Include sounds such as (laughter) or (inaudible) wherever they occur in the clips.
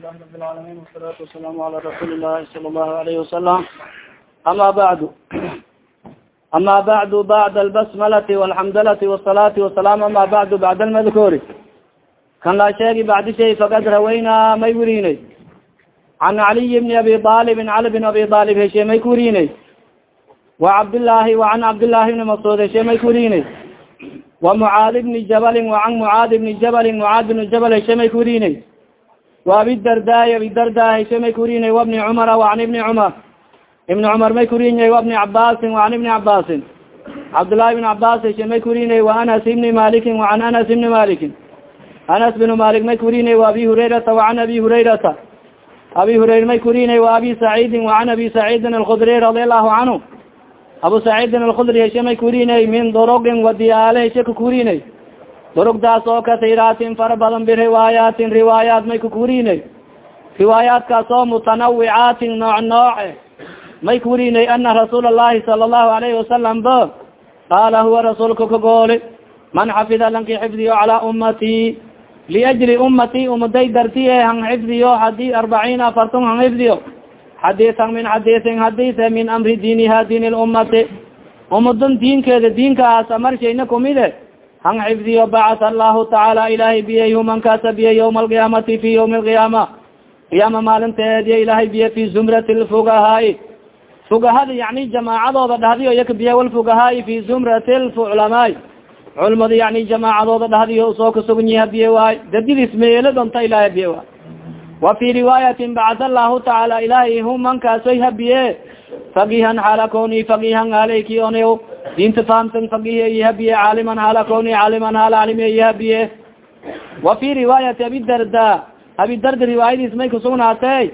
لله رب العالمين والصلاة والسلام على رسول الله صلى الله عليه وسلم أما بعد أما بعد (clears throat) بعد البسملة والحمدلة والصلاة والسلام أما بعد بعد المذكور kan laa sheegi bacdi shay fakad rawaynaa may werinay can caliy bni abi alibin cali bin abi alib heshe may ku werinay wa cabdillaahi wa can cabdillaahi bni mascuud heshe may ku werinay wa mucaad bni jabalin wa can mucaad bni jabalin mucaad bni jabal heshe may ku werinay wa abidardaay abidarda heshe may ku werinay wa bni cumara wa can ibni cumar. Ibni cumar may ku werinay wa bni cabaasin wa can ibni cabaasin cabdullahi bni cabaas heshe may ku werinay wa anas ibni malikin wa can anas ibni malikin anas bin malik may kurinay wa abi hurayrata وan abi hurayrata. Abi hurayra may kurinay wa abi saciidin وan abi saciidin alkudri radi allahu canhu. Abu saciidin alkudri heshe may kurinay min dorogin wadiyaale heshe kakurinay durugdaas oo kahiiraatin fara badan biriwaayaatin riwaayaat may kakurinay riwaayaatkaas oo mutanawicaatin nooc nooce may kurinay ana rasuul allahi sala allahu alayhi wasalam bo qaala huwa rasuulka kagooli man xafida lanki xifdiyo calaa ummati liajli ummati umaday darti e han xifdiyo hadi arbaciin afartun han xifdiyo xadiian min xadiiin xadiie min amri diiniha diin lummati umadan diinkeeda diinka aas kumide eh, han xifdiyo bacatha allahu tacaala ilahay biyey humankaasa biye ywma alqiyaamati fi ywmi alqiyaama qiyaama maalinteediya ilahay biye fi zumrati lfugahaai fugahada yani jamaacadooda dhahdiyo yaka biye walfugahaai fi zumrati lculamaai culmada yani jamaacadooda dhahdiyo soo kasugnyi habiye waay. Dadidis meelo donta ilahay habiye waay. Wa fi riwaayatin bacad allahu tacaala ilahay humankaasoy habiye fagihan xaala koni fagihan haleyki on diinta fahamsan fagihi habiye caaliman haala koni caaliman haala calimiy habiye wa fi riwaayati abidarda abidarda riwaayadiis may kusugnaatey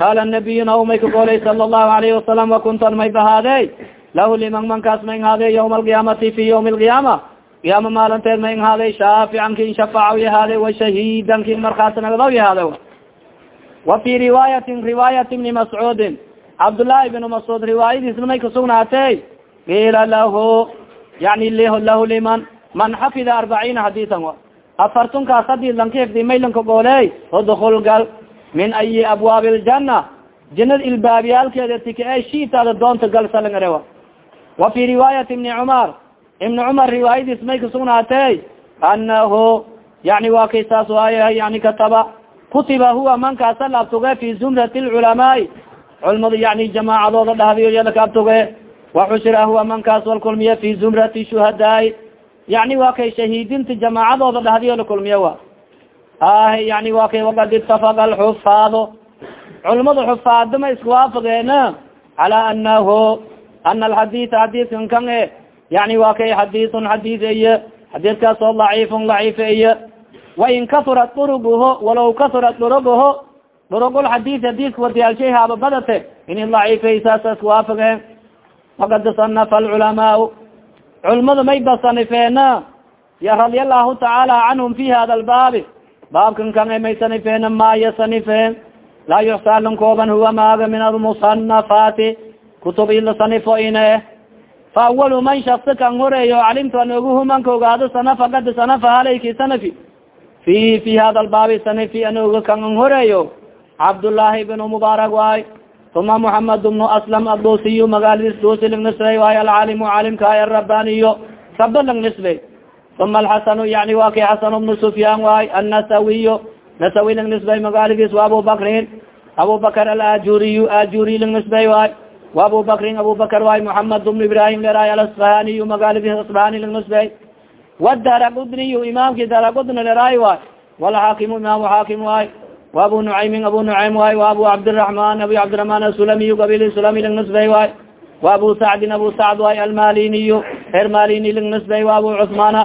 qaala nabiy naw may kagolay sala allahu alayhi wasalam wakuntan may bahaadey? Lahu liman mankaas may haade ywma alqiyaamati fi ywmi alqiyaama qiyaama maalinteed ma ihaaday shaafican kin shafaac yahaade wa shahiidan kin markaas nagdaw yahaade wa fi riwaayatin riwaayat ibni mascuudin cabdullaahi bn mascuud riwaayadiisna may kasugnaatey kiila lahu yani lahu liman man xafida arbaciina hadisan afartunkaas haddii lanka hifdi maylanka gooley udkul gal min ayi abwaabi ljana janada ilbaabiyaalkeeda tika e shiitaada doonta gal salangare wa fi riwaayat ibni cumar ibn cumar riwaayadiis may kasugnaatey anahu yani waa kay saas waay kataba kutiba huwa mankaasa laabtuge fi zumrati lculamaai culmada yani jamaacadooda dhahdiyo yalakaabtuge waxushira huwa mankaas walkulmiya fi zumrati shuhadaai yani waa kay shahiidinta jamaacadooda dhahdiyo lakulmiya wa. Ah yani waa kay wakad itafaq alxufaado culmada xufaado ma iskuwaafageena cala anahu ana alxadis xadiiskan kan e yani wa kay xadiiun xadiis eye xadiiskaas oo daciifun daciif eye wain kasurat duruguho walaw kasurat duruguho durugul xadiis xadiiska wadiyaalshay haaba badate ini daciifey saasas kuwaafage fakad sanafa alculamaau culmada may ba sanifeena ya radia allahu tacaala canhum fi hada albaabi baabkan kan may sanifeena maya sanifeen. Laa yuxsaa lan kooban huwa maaga min almusanafaati kutub ila sanifo ine. Fa awalu man shaksi kan horeeyo calimtu an oguhu manka ogaado sanafa kad sanafa halayki sanafi. Fi fi hada albaabi sanafi an oga kan an horeeyo cabdullaahi bnu mubaarak waay. Uma muxamed bnu aslam adusiyu magaaladis dusi lang nisbey waay alcaalimu caalimkaay arabaniyo raba lang nisbey uma alxasanu yani wa kay xasan bnu sufyaan waay annasawiyo nasawi lang nisbey magaaladiis wa abu bakrin. Abu bakr alajuriyu ajuri lang nisbey waay. Wa abu bakrin abu bakr waay muhamed bn ibrahim leraay alasfahaniyu magaaladi asfahani lang nisbey wdaraqudniyu imaamki daraqudni leraay waay. Walxaakimu imaamu xaakim waay wa abu nucaymin abu nucaym waay wa abu cabdiraحman abu cabdiraحman asulamiyu qabil sulami lang nisbey waay wa abu sacdin abu sacd waay almaliniyu reer malini lang nisbey wa abu cusmaana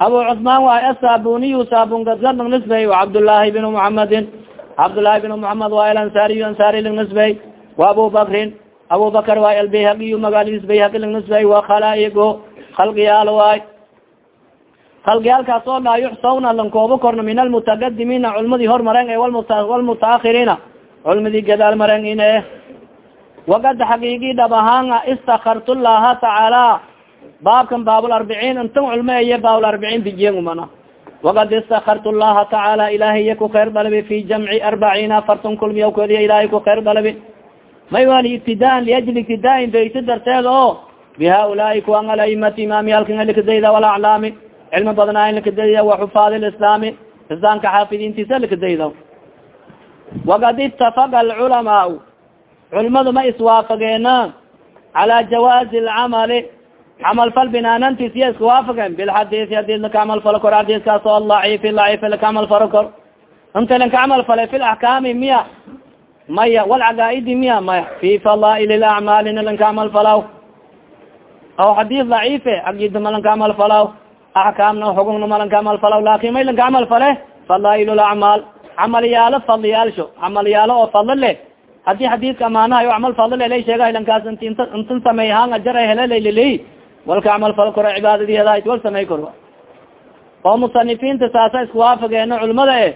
abu cusmaan waay asabuniyu sabun gadgad lang nisbey wa cabdullaahi bn muxamedin cabdullaahi bn muxamed waay alansariyu ansari lang nisbey wa abu bakrin abu bakr waay albayhaqiyu magaaladiis bayhaqi lang nisbey wa khalaigo khalqiyaal halgeyaalkaas oo laa yuxsawna lan koobo korno min almutaqadimiina culmadii hormaren e walmutaahiriina culmadii gadaal maren ine. Wagad xaqiigi dhab ahaana istakartu laha tacaala baabkan baabularbiciin intan culmo eye baabularbiciin bijengumana wagad istakartu laha tacaala ilahiya ku kheyr dalabi fi jamci arbaciina afartan kulmiya kodiya ilahay ku kheyr dalabi. May wan ibtidaan liajli ibtidaain baysi darteed oo bihaulaai kuwan alaimati imaamiyalkan alikdayda walaclaami cilmi badnaayin likadayda waxufaad lislaami islaamka xaafidiintiisa likadayda waqad itafaqa alculamaau culimadu ma iswaafageena cala jawaazi lcamali camal fal binaanantiis iya iska waafageen bilxadiisi haddii laka camal falo kor xadiiskaas oo laciifi laciifi laka camal falo kor inta lanka camal falay fi laxkaami miya maya walcagaaidi miya maya fi fadaail lacmaalina lanka camal falaw aw xadiis laciife agida malanka camal falaw axkaamna xugungna malanka camal falaw laakin may lanka camal fale fadaail lacmaal camalyaalo fadliyaalsho camalyaalo oo fadlo leh haddii xadiiska amaanahay o camal fadlo le lay sheegahay lankaas int intan samey haan ajar heleleliley walka camal falo koro cibaadadiiada wal samey kor oo musanifiinta saasa isku waafageeno culimada e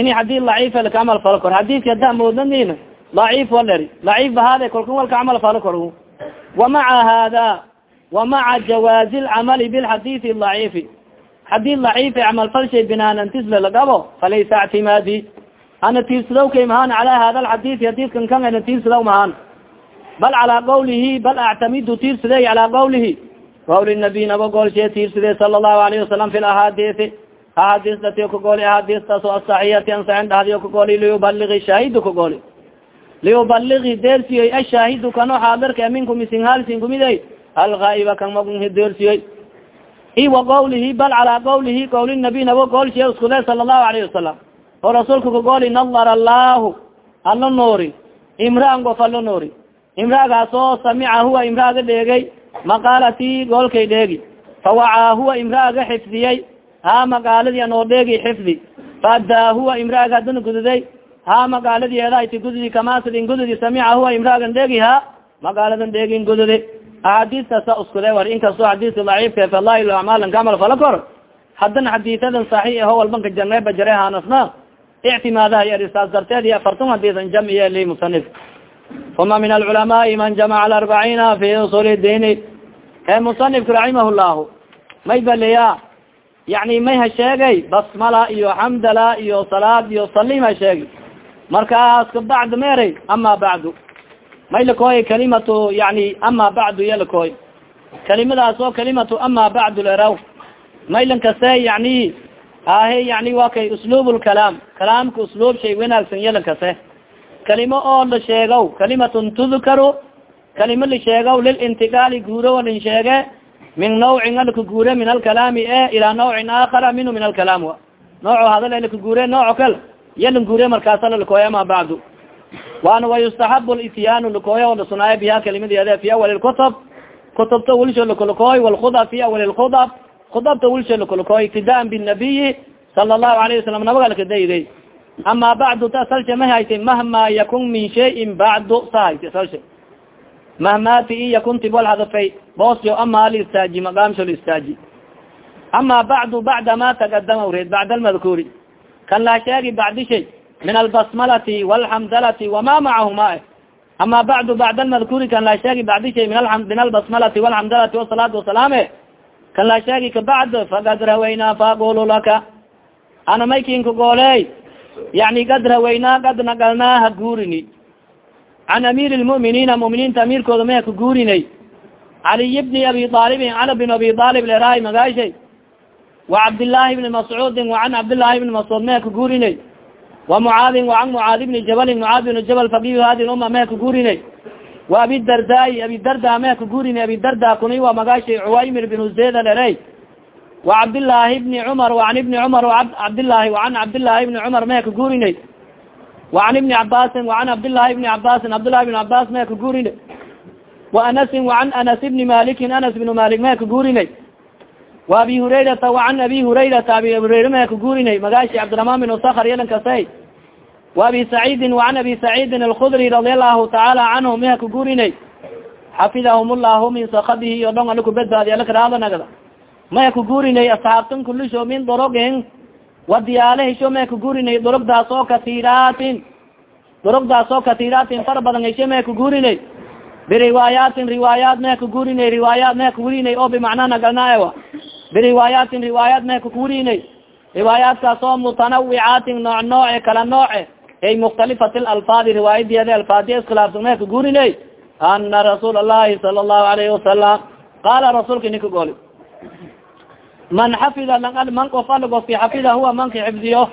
ini xadiis laciif laka camal falo kor xadiiska hadda moodanin laciif waleri laciif bahaade kolka walka camal falo kor wamaca hada wamaca jawaazi lcamali bilxadiisi laciifi xadiis laciif camal fal shay binaanantisle lagabo falaysa ictimaadi ana tiirsadow mahaan cala hada alxadiisi xadiiskan kan ana tiirsadow mahaan bal calaa qawlihi bal actamidu tiirsadey calaa qawlihi qawli nabiy naba goolshee tiirsadey sala allahu alayhi wasalam fi lahaadiisi ahadis dati kagooli ahadistaas o asaxiyati ansaxin dhahdiyo kagooli liyubaligi shaahidu kagooli liyubaligi deersiyoy ashaahidu kano xaadirka minkum isinhalsinkumiday algaa'iba kan magunhi deersiyoy i wa qawlihi bal calaa qawlihi qawli nabiy naba goolshee iskude sala allahu alayhi wasalam oo rasuulka kagooli nadar allahu alla noori imraan gof allo noori imraagaas oo samica huwa imraaga dheegay maqaalati goolkay dheegi fawacaa huwa imraaga xifdiyey ha magaaladii anoo dheegi xifdi faaddaa huwa imraaga hadana gududay ha magaaladii eedayti gududi kamaasidin gududi samica huwa imraagan dheegi ha magaaladan dheegin gududi axaadiistaasa uskude war inkastoo xadiiska daciifka fadaail acmaalan kamal fala kor. Haddana xadiisadan saxiix aho walbanka janreeba jare haanasna ictimaadaha yar saas darteed iyo afartun hadiisan jamiye li musanif. Uma min alculamaai man jamaca alarbaciina fi usul diini. Ee musanifka raximah llahu may baliya yani may ha sheegay basmala iyo xamdala iyo salaad iyo salim ha sheegi markaas kabacd meeray ama bacdu may lakooy kalimatu yani ama bacdu iya kalimadaas oo kalimatu ama bacdu leraw maylan kase yani ahe yani wa kay usluub lkalaam kalaamka usluub shay wanaagsan yalan kase kalimo oo la sheegaw kalimatun tudkaru kalimo la sheegaw lilintiqaali guuro lin sheege min nawcin alka guure min alkalaami e ilaa nawcin aakara minhu min alkalaam nooco hadal laka guure nooco kal yalan guure markaasa lalakooya ama bacdu waana wayustaxabu lityaanu lakooya o lasunaayo biha kalimadeede fi awal lkutub kutubta wilsho lakulakooy walkhudab fi awal lkhudab khudabta wilsho lakulakooy ibtidaan binabiyi sala allahu alayh wasalam nabaga lakadayday ama bacdu ta salsha ma haytay mahma yakun min shayin bacdu sa haytay salsha mahmati yakunti wal hadafay boosyo ama alistaaji maqaamsho listaaji ama bacdu bacda ma tagadama red bacda almadkuuri kan laa sheegi bacdi shay min albasmalati walxamdalati wama macahuma ama bacdu bacda almadkuuri kan laa sheegi bacdi shay min albasmalati walxamdalati wasalaatu wasalaame kan laa sheegi kabacd faqad rawaynaa faaqulu laka ana maykinka gooley yani kad rawaynaa kad nagalnaa ha guurini can amiir lmuminiina muminiinta amiirkooda maya ka guurinay caliy bni abi aalibin cali bin abi aalib lerahay magaashay wa cabdillaahi bni mascuudin wacan cabdillaahi bni mascuud maya ka guurinay wa mucaadin wacan mucaadi bni jabalin mucaad bni jabal faqihu hadi uma maya ka guurinay wa abi dardaai abi darda maya ka guurinay abi darda kuni waa magaashay cuwaymir bin zeda lerey wa cabdillaahi bni cumar waan ibni cumar cabdillaahi waan cabdillaahi bni cumar maya ka guurinay وan iبni cabاsin وan cabdالlahi بni cabاsin cabdالlahi بn cabاs maya ka guurinay وanasin وan anas بni maliki anas بn malik maya ka guurinay وabi hurayrata وan abi hurayrata abi hurayra maya ka guurinay magashi cabdiرaحman بn skr yalan kasay وabi سacيidin وan abi سacيidin الkudri رadi الlahu taعala canhu maya ka guurinay xafidahm الlahu min sakadihi iyo dhong ala kubadbaadi ala karaada nagda maya ka guurinay asxaabtan kulisho min dorogin wadiyaale hesho maya ka guurinay dorogdaas oo kasiiraatin dorogdaas oo kasiiraatin fara badan hesho maya ka guurinay biriwaayaatin riwaayaat maya ka guurinay riwaayaat maya ka wurinay oo bimacnaa nagalnaaewa biriwaayaatin riwaayaat maya ka wurinay riwaayaatkaas oo mutanawicaatin nooc nooce kala nooce ay mukhtalifat lalfaadi riwaayadieda alfaadiya iskhilaafsane ka guuriney ana rasuul allahi sala allahu alayhi wasalam qaala rasuulka ninka goli man xafida man of ala gofki xafida huwa manka xifdiyo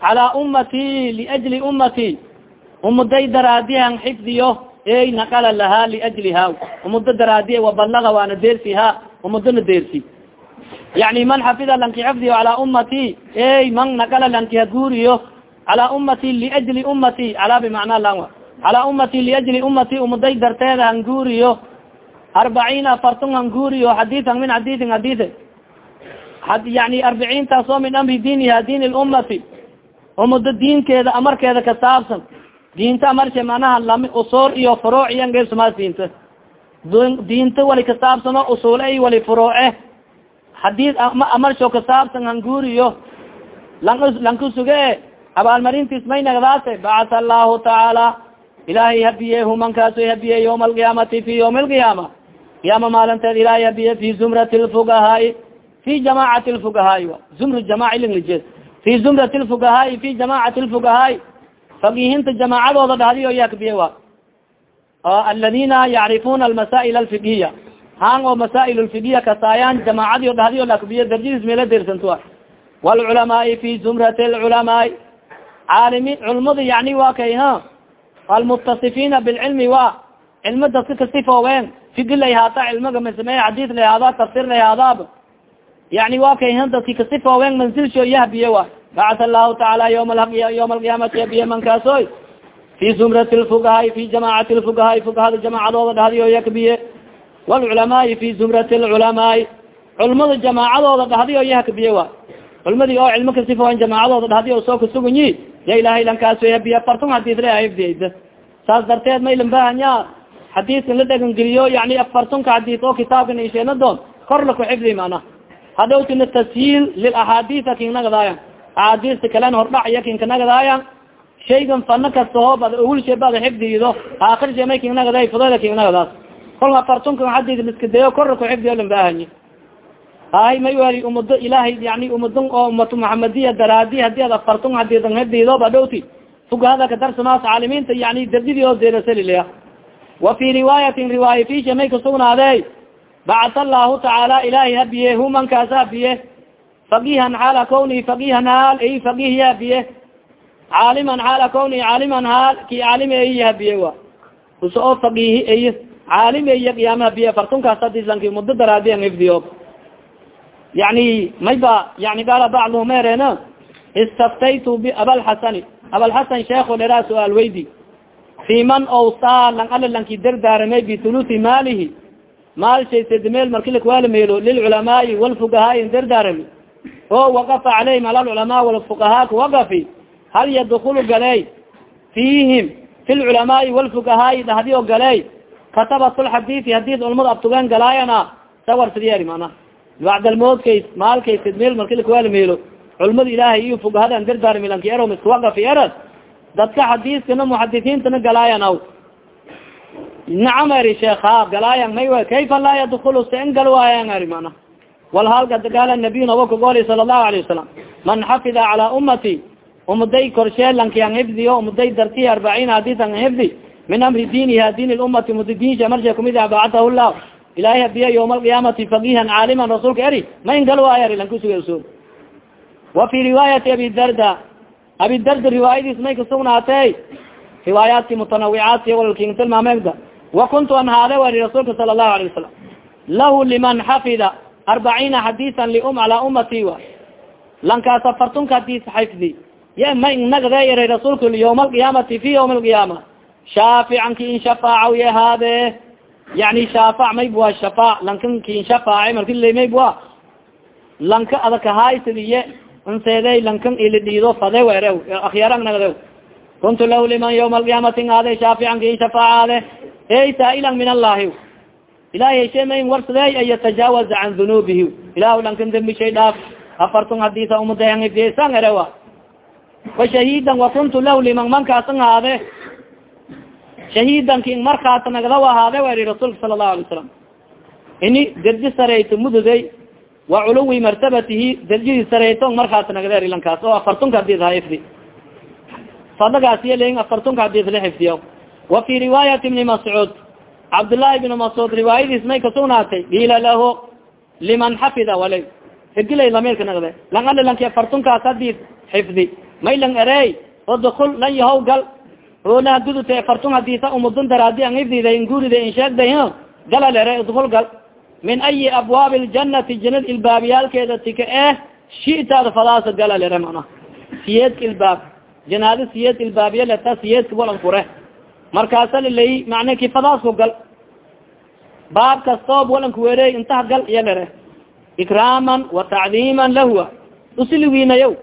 calaa ummati liajli ummati umuday daraadihan xifdiyo ey naqala lahaa liajliha umudo daraadiye wabalaga waana deersiha umudona deersi yani man xafida lanki xifdiyo calaa ummati ey man naqala lanki haguuriyo calaa ummati liajli ummati calaa bimacnaa lan calaa ummati liajli ummati umuday darteeda hanguuriyo arbaciina afartun hanguuriyo xadiian min xadiiin xadiie yani arbiciintaas oo min amri diiniha diin lummati umudo diinkeeda amarkeeda ka saabsan. Diinta amarshe manaha lami usuul iyo furuuc iyo ngesumaas diinta diinta wali kasaabsano usuule i wali furuuce haddii amarsho kasaabsan hanguuriyo lan lankusuge abaalmarintiis may nagdaase bacatha allahu tacaala ilaahay habiye humankaaso habiye yawma alqiyaamati fi yawmi alqiyaama qiyaama maalinteed ilaahay habiye fi zumrati lfugahaai fi jamacati lfugahaai zumr jamac linglije fi zumrati lfugahaai fi jamacati lfugahaai faqihinta jamaacadooda dhahdiyo yakbiye wa. Aladina yacrifuna almasaa'il alfiqhiya han oo masaa'il lfiqhiya kasaayaan jamaacadiyo dhahdiyo lakbiye darjadiis meela dersantua wlculamaai fi zumrati lculamaai caalimi culmada yani wa kay ha almutasifina bilcilmi wa cilmo dadka kasifoowen figi lay haata cilmiga masame xadiis lay haada tafsir lay haadaab yani wa kay ha dadki kasifoowen mansilsho yahbiye wa bacat allahu tacaala yawma alqiyaamati yabiye mankaasoy fi zumrati lfugahaai fi jamacati lfugahaai fugahada jamaacadooda dhahdiyo yakbiye wlculamaai fi zumrati lculamaai culmada jamaacadooda dhahdiyo yahkabiye wa culmadii oo cilmo kasifoowen jamaacadooda dhahdiyo soo kasugunyi ya ilahay xadiis le hifdiyayda saas darteed maylan bahanya xadiiskan la dhegangeliyo yani afartunka xadiis oo kitaabkan isheena doon kor laku xifdi mana hadhowtina tashiil lilaxaadiisa kinnagadaayan axaadiista kalen hordhac iya kinkanagadaaya shaygan fano kasta hoob ad awilshe bada xifdigido aakhir she may kingnagaday fudayda kingnagadaas kolka afartunka xadiis liska dayo korla ku xifdiyo lan baahanya hay may wali umado ilahay yani umadon oo umatu muxamadiya daraadi haddii ad afartun hadiidan hadido badhowti fugahada kadarsamaas caalimiinta yani dardidii oo deerasalilaya wa fi riwaayatin riwaaya fisha may kasugnaade bacat allahu tacaala ilahay habiye humankaas habiye faqihan xaala kawni faqihan haal ay faqih habiye. Caaliman xaala kawni caaliman haal ki caalime ay habiye wa usa oo faqihi ay caalim ay qiyaama habiye afartunkaas hadisanki muddo daraadiyan hifdiyo yani may ba yani gaala bacduhu meerena istaftaytu abalxasani abalxasan sheeko dheraa su'aal weydi. Fi man owsaa lang ala lanki dardaaramay bituluti maalihi. Maal shay sedmeel marki lakwala meelo lilculamaai walfugahaai dardaarami. Oo waqafa caleyhim ala lculamaa walfuqahaa kuwaqafi hal yadkulu galey fiihim fi lculamaai walfugahaai dhahdi o galey katabat lxadiisi haddii culmada abtugen galaayana sawar sidiyeri mana bacdalmoodkay maalkay sedmeel marki lakwala meelo culmada ilaahay iyo fugahadan dardaarmi lanki ero miskuwaqafi erad dadka xadiiskana muxadisiintana galaayan aw nacam eri sheekha galaayan may kayfa laa yadkulu sen gal waayan eri mana wal halkagaala nabiy naba kagooli sala allahu alayه wasalam man xafida calaa ummati umuday korshee lankian hifdiyo umuday darti arbaciin hadisan hifdi min amri diiniha diin lummati umada diinsha marsha kumid bacatahu llah ilahay habiya yawma alqiyaamati faqihan caaliman rasuulka eri ma in gal waaya eri lankusuga usul wa fi riwaayati abi darda abi darda riwaayadiis may kasugnaatay riwaayaatki mutanawicaatki walalkin tilmaamegda wa kuntu an haade wari rasuulka sala allahu alayه wasalam lahu liman xafida arbaciina xadiisan lium calaa ummati wa lankaas afartunka hadis xifdi ya ma inagade yaray rasuulka yawma alqiyaamati fi yawmi alqiyaama shaafican ki in shafaacaw yahaade yani shaafac mayb waa shafaac lankan ki in shafaace marki la mayb wa lanka adakahaysadiye nseede lankan ili dhiido fade were akhyarang nagde kuntu lahu liman yawma alqiyaamati ngaade shaafican ki in shafaacaade ey saa'ilan min allahi. Ilahay heshe mayn warsadey an yatajaawaza can dunuubihi. Ilah lankan dembi shay dhaaf afartun hadisa umadahansan erewa. Wa shahiidan wa kuntu lahu liman mankaasan haade shahiidanki markaas nagadaw waa wari rasuulka sala allahu alay salam ini derji sarayto mududay wa culuwi martabatihi derjidi sarayto markaas nagadaer lankaas oo afartunka hadis ha ifdi sadagaas yalen afartunka hadis la xifdiya wa fi riwaayati ibni mascuud cabdillaahi ibni mascuud riwaayadiis may kasugnaatay iila lahu liman xafida walay. Igila lamirka nagde lang ali lanki afartunkaas hadis xifdi may lang erey udkul lan yahaw gal oona gudute afartun hadisa umudun daraadi an ifdida ingurida in sheegday galal ere udkul gal. Min ayi abwaabi ljanati janad ilbaabyaalkeeda tika eh shitaada fadaasa galal ere mana ilbaab. Janaado siyeedka ilbaabyaleta siyeedka walan kure markaasa lalay macna ki fadaasku gal. Baab kastoob walanku werey intaha gal iya lere ikraaman wa tacdiiman lahua usiliwiinayow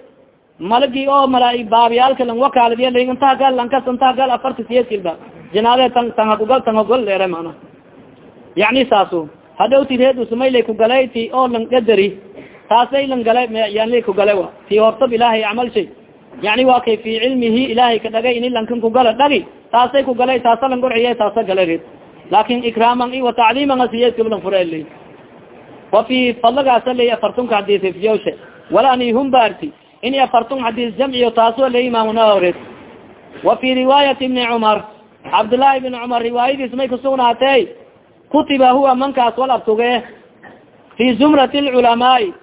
malagi oo malaa baabyaalka lang wakaaladiya la intaha gal lankas intaha gal afarta siyeedka ilbaab janaade tan tanhakugal tanhagal lere mana yani saasu. Hadhowti reedusmaylay kugalay ti oo lang gadari. Taasay lang gala yanla kugala wa. Ti hortab ilaahay camal shay. Yani wa kay fi cilmihi ilaahay ka dhagay ini lankan kugala dhagi taasay kugalay taasa lang gorciye taasa gala reed laakin ikraaman i wa tacliiman asiyeedkalang furel wa fi fadlagaasa lay afartunka hadis ifyawshe wala ani humbaarti ini afartun hadis jamciyo taaso lay imaamunaoreed wa fi riwaayat ibni cumar cabdillaahi bn cumar riwaayadiis may kusugnaatey kutiba huwa mankaas wal abtuge fi zumrati lculamaai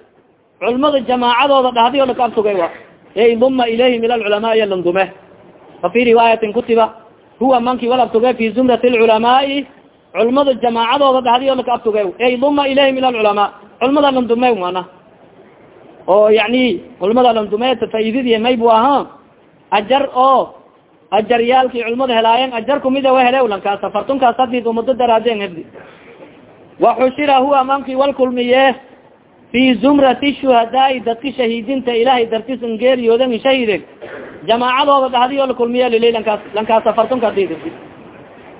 culmada jamaacadooda dhahdi o laka abtugay wa ey duma ilayhim ila lculamaai landume fa fi riwaayatin kutiba huwa manki wal abtuge fi zumrati lculamaai culmada jamaacadooda dhahdi o laka abtuge ey duma ilayhim ila lculamaa culmada landume mana oo yani culmada landume faididi may bu aha ajar oo ajaryaalki culmada helaayen ajar kumida wa hele lankaas afartunkaas hadid umado daraadeen hedi waxushira huwa manki wal kulmiye fi zumrati shuhadaai dadki shahiidinta ilahay dartis ngeeriyoodan shahiden jamaacadooda dhahdi oo lakulmiye lili lankaas lankaas afartunka hadid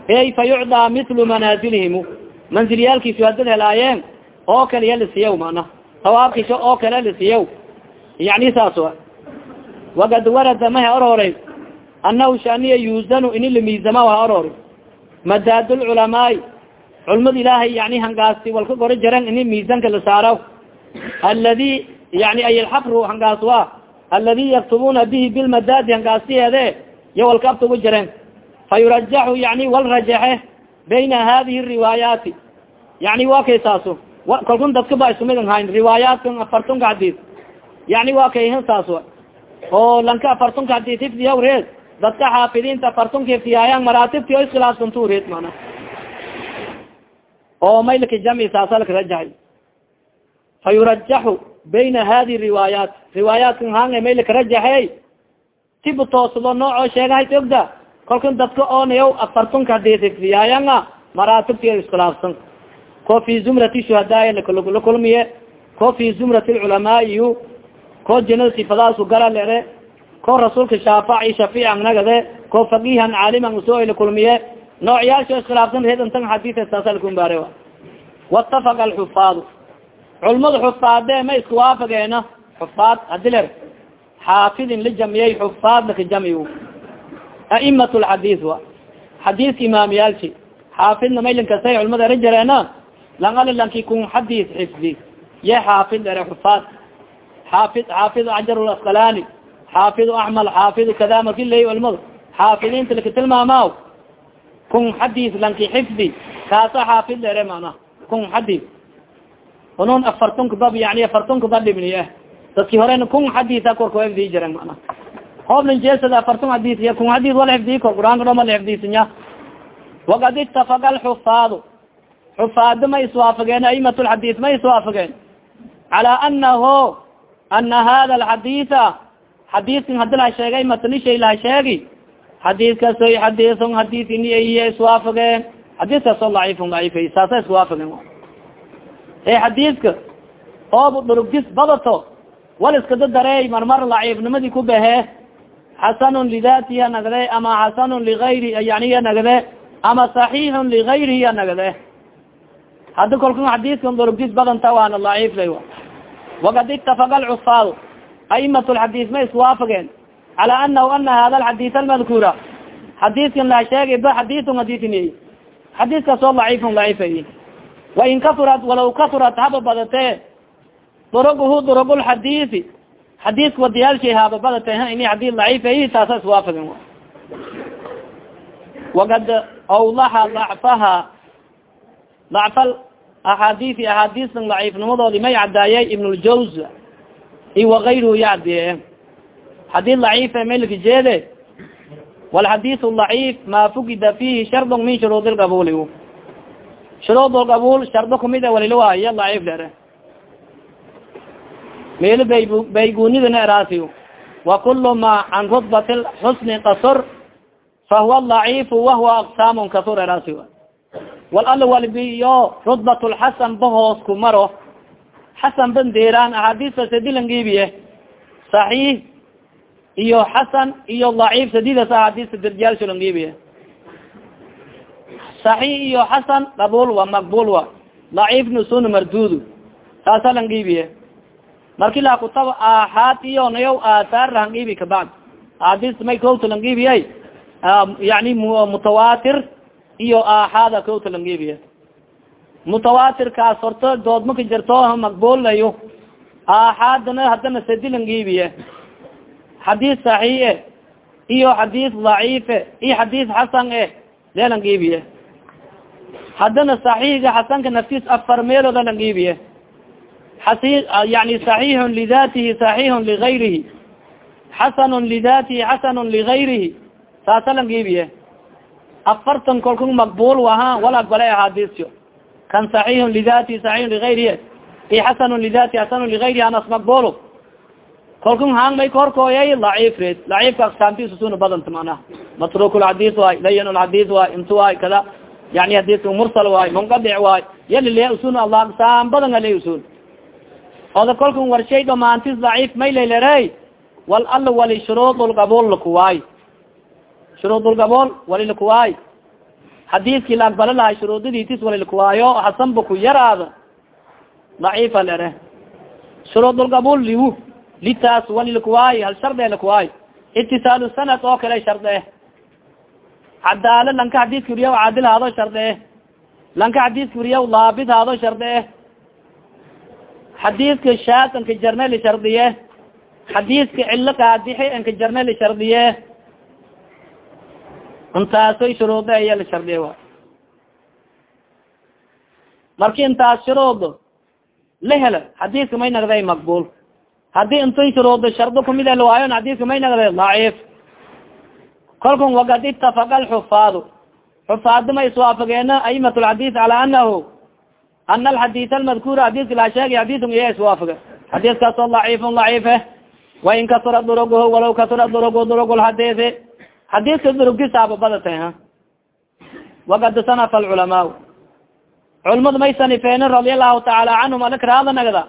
ey fa yucdaa mitlu manaazilihim manzilyaalki shuhadad helaayeen oo kaliya lasiyaw mana sawaabkisho oo kale lasiyaw yani saas wa wagad warada maha orooray anahu shaniya yuuzanu ini lamiizama waha orori madaad lculamaai culmad ilaahay yani hangaasi walka goro jaran ini miisanka la saaraw aladi yani ayalxabru hangaas wa aladi yaktubuna bihi bilmadaadi hangaasiyeede yo walka abtugu jaren fa yurajaxu yani wal rajaxe bayna hadihi riwaayaati. Yani kalkun dadka ba isumidn hayn riwaayaatkan afartunka hadis yani wa kay hin saas oo lanka afartunka hadis ifdiyaw reed dadka xaafidiinta afartunka ifdiyaayan maraatibti o iskhilaafsantu reed mana oo maylka jamci saasalka rajaxay fa yurajaxu bayna hadi riwaayaat. Riwaayaatkan hanga maylka rajaxey tibu toosdo nooco sheegahay ogda. Kolkan dadka oonayaw afartunka hadis ifdiyaayanga maraatibti iskhilaafsan ko fi zumrati shuhadaay lakulmiye ko fi zumrati lculamaai ko janada sifadaasu gala lere ko rasuulka shaafaci shafiican nagade ko faqihan caaliman u soo lakulmiye noocyaalsho iskhilaafsan reedantan xadiis saasalkumbaare watafaqa alxufaadu. Culmada xufaade ma isku waafageena xufaad hadi ler xaafidin la jamiyey xufaad laka jamiy aimat lxadiis wa xadiiska imaamiyaalshi xaafidna maylinkasay culmada era langala lanki kun xadiis xifdi ye xaafid ere xufaad xaafid xaafid ajar asqalani xaafid axmal xaafid kada marki ley culmada xaafidiinta laka tilmaamaaw kun xadiis lanki xifdi kaasa xaafid ere mana kun xadiis unun afartunka bab yani afartunka ba dhibni eh dadki horena kun xadiisa korka xifdii jiren mana hooblan jeesada afartun xadiis iya kun xadiis wala xifdii kor quraanka dhoma la xifdiisinya waqad itafaqa alxufaadu xufaado ma iswaafageen aimat lxadiis ma iswaafageen cala anahu ana hada alxadiisa xadiiskan hadi laha sheegay matnishay laha sheegi xadiiskasoy xadiisun xadiis ini iya iswaafageen xadiiskaasoo daciifun daciifay saasa iswaafageen e xadiiska oob dhurugdis badato wal iskada dareey marmar daciifnimadii ku bahe xasanun lidatiha nagde ama xasanun ligayri yaniya nagde ama saxiixun ligayrihiya nagde haddi kolka xadiiskan dhurugdis badanta waana daciif lay waqad itafaqa alcufaad aimat lxadiis ma iswaafageen cala anahu ana hada alxadiis almadkuura xadiiskan la sheegay ba xadiisun xadiisini xadiiskaasoo daciifun daciifay. Wain kasurat walaw kasurat haba badate durughu durug lxadiisi wadiyaalshay haababadata ini xadis daciif taasa iswaafagan wagad awlaha dacfaha dacfal axaadiisi axaadiistan daciifnimadoodi may cadaayay ibn ljaws i wakayruhu ya cadiye xadis daciife maylka jeede walxadis daciif ma fugida fihi shard min shuruud lqabuli shuruud lqabul shardo kumid a walilawaaya daciif lere meel bay baygunidana eraasi wakul ma can rutbat xusni kasur fahuwa daciif wahuwa aqsam kasur eraasi wal al walbiyo rutbat lxasan bahoos ku maro xasan ban deeraan axaadiista sadilangibiye saxiix iyo xasan iyo daciif sadidas axaadiista darjaalsholangibiye saxiix iyo xasan qabul wa maqbul wa daciifna suna mardudu taasa langibiye marki la kutaba aaxaad iyo nayaw aathaar langibi kabacd axaadiista may kowta langibiyay yani mutawatir iyo aaxaada kowta langibiye mutawatirkaas horta doodmaka jarto maqbulayo aaxaadana hadana sadi langibiye xadiis saxiie iyo xadiis daciife iyo xadiis xasan e leelangibiye haddana saxiiga xasanka naftiis afar meelooda langibiye yani صaxiixun lidatihi صaxiixun ligayrihi xasanun lidatihi xasanun ligayrihi saasa langibiye afartan kolku maqbul waha wal aqbala axaadiisyo kan صaxiixun lidatihi صaxiixun ligayrihi i xasanun lidatihi xasanun ligayrihi anas maqbolo kolkun hang may kahorkooyay daciif red daciifka aksaamtiisa suna badanta manaha matruk lxadis waay layan lxadis waay intu waay kada yani hadiska mursal waay munqadic waay yalile usun allah aksaam badan ale usun oda kolkan warshay dhamaantis daciif may laylere wal ala wali shuruud lqabul lqabul wali lakuwaay hadiskii la aqbala lahay shuruudadiitis wali lakuwaayo hasanba ku yaraada daciifa lere shuruud lqabul liw litaas wali lakuwaay hal sharde lakuwaay itisaalu sanad oo kale sharde. Cadaala lanka xadiiska wuriya caadil haado sharde. Lanka xadiiska wuriya laabid haado sharde. Xadiiska shaas anka jarne li shardiye. Xadiiska cilo qaadixi anka jarne li shardiye intaasoy shuruuda aya la shardiye wa marki intaas shuruud la helo xadiiska may nagday maqbul haddii intay shuruuda shardo kumid lawaayon xadiiska may nagday daciif. Kolkan wakad itafaka alxufaadu xufaado ma iswaafageena aimat lxadiis cala anahu ana alxadis almadkuura xadiska laa sheegay xadisun iya iswaafaga xadiiskaasoo daciifun daciife wain kasura durughu walaw kasura durughu durug lxadiisi xadiiska durugtisaaba badata ha? Wakad sanafa alculamaa culamadu may sanifeenin radia allahu taala canhum alakraada nagda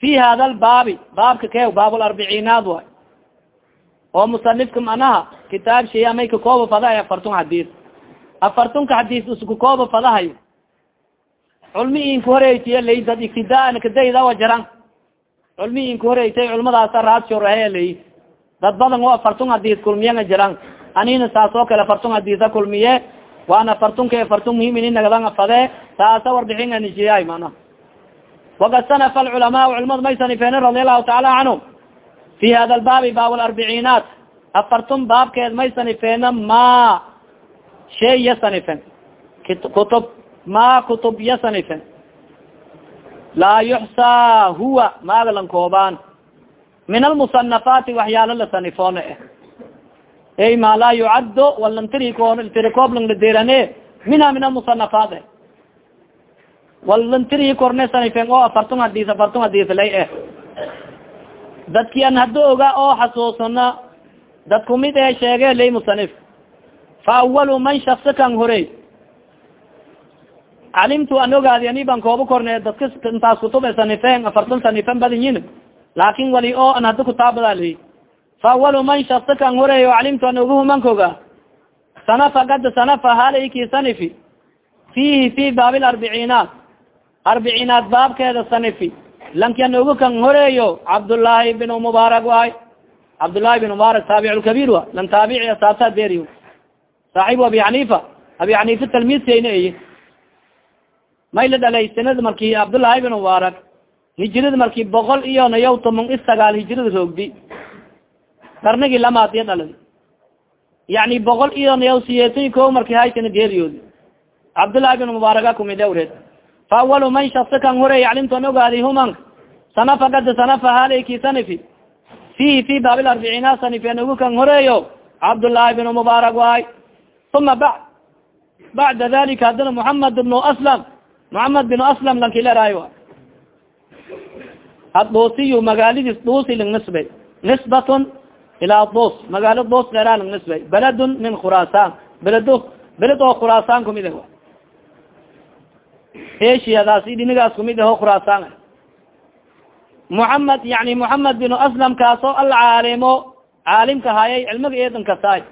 fi hada albaabi baabka ke baab larbiciinaad way oo musanifka manaha kitaab shiya may kakooba fadahay afartun xadiis afartunka xadiis isku kooba fadahayo culmi inku horeytiye lay dad ibtidaan kadayda wa jaran culmi inku horeytay culmadaasa raadshorahee lay dad badan oo afartun hadiis kulmiyanga jiran anina saas oo kale afartun hadiisa kulmiye. Waana afartunka afartun muhiim ini nagadanga fade. Taasa warbixinganishiyaay mana wakad sanafa alculamaa culamadu may sanifeenen radi allahu taala canhum fi hada albaabi baab larbiciinaat afartun baabkeed may sanifeena ma shay ya sanifen. Kutub ma kutub ya sanifen. Laa yuxsaa huwa maagalan koobaan min almusanafaati waxyaalo la sanifoona eh ey ma laa yucaddo walantirikoon tirikoob lang laderane minha min almusanafaat eh walantiri korne sanifen oo afartun hadis afartun hadis lay eh dadki an hada oga oo xasuusana dad kumid ee sheege lay musanif fa awalu man shaksa kan horey calimtu an ogaadi ani ban kooba korne dadka intaas kutub sanifen afartan sanifan badinyin laakin wali oo an hada kutaabada li fa awalu man shaksa kan horey o calimtu an ogahu mankoga sanafa gada sanafa halayki sanifi. Fihi fi baabi larbiciinaat arbiciinaad baabkeeda sanifi. Lankian ogu kan horeeyo cabdullaahi bin mubaarak waay. Cabdullaahi bin mubaarak taabic lkabiir wa lan taabici asaabta deri saaxibu abi xaniifa abi xaniifa talmiidkayna ey may la dhalay sanad marki cabdullaahi bin mubaarak hijirada marki boqol iyo nayaw tomon i sagaal hijirada roogdi. Qarnigii lamaadiya dhalin. Yani boqol iyo nayaw siyeetan ko marki haytana geeriyoodi. Cabdullahi bin mubaaraga kumide ureed fa awalu man shasi kan horeey calimtoon ogaadi human sanafa gada sanafa haleyki sanifi. Fihi fi baabil arbiciina sanifeen ugu kan horeeyo cabdullaahi bin mubaarak waay uma ba bacda dalika haddana muhamed bnu aslam muhamed bin aslam lankileraayo wa adduusiyu magaaladiis duusi lang nisbay nisbatun ilaa dus magaalo dus dheeraa lang nisbay beledun min khurasan beled beled oo khurasan kumid ah asiadaas idinigaas kumid aho khurasan muhamed yani muhamed bin aslam kaasoo alcaalimo caalimka hayay cilmiga eedan kasaay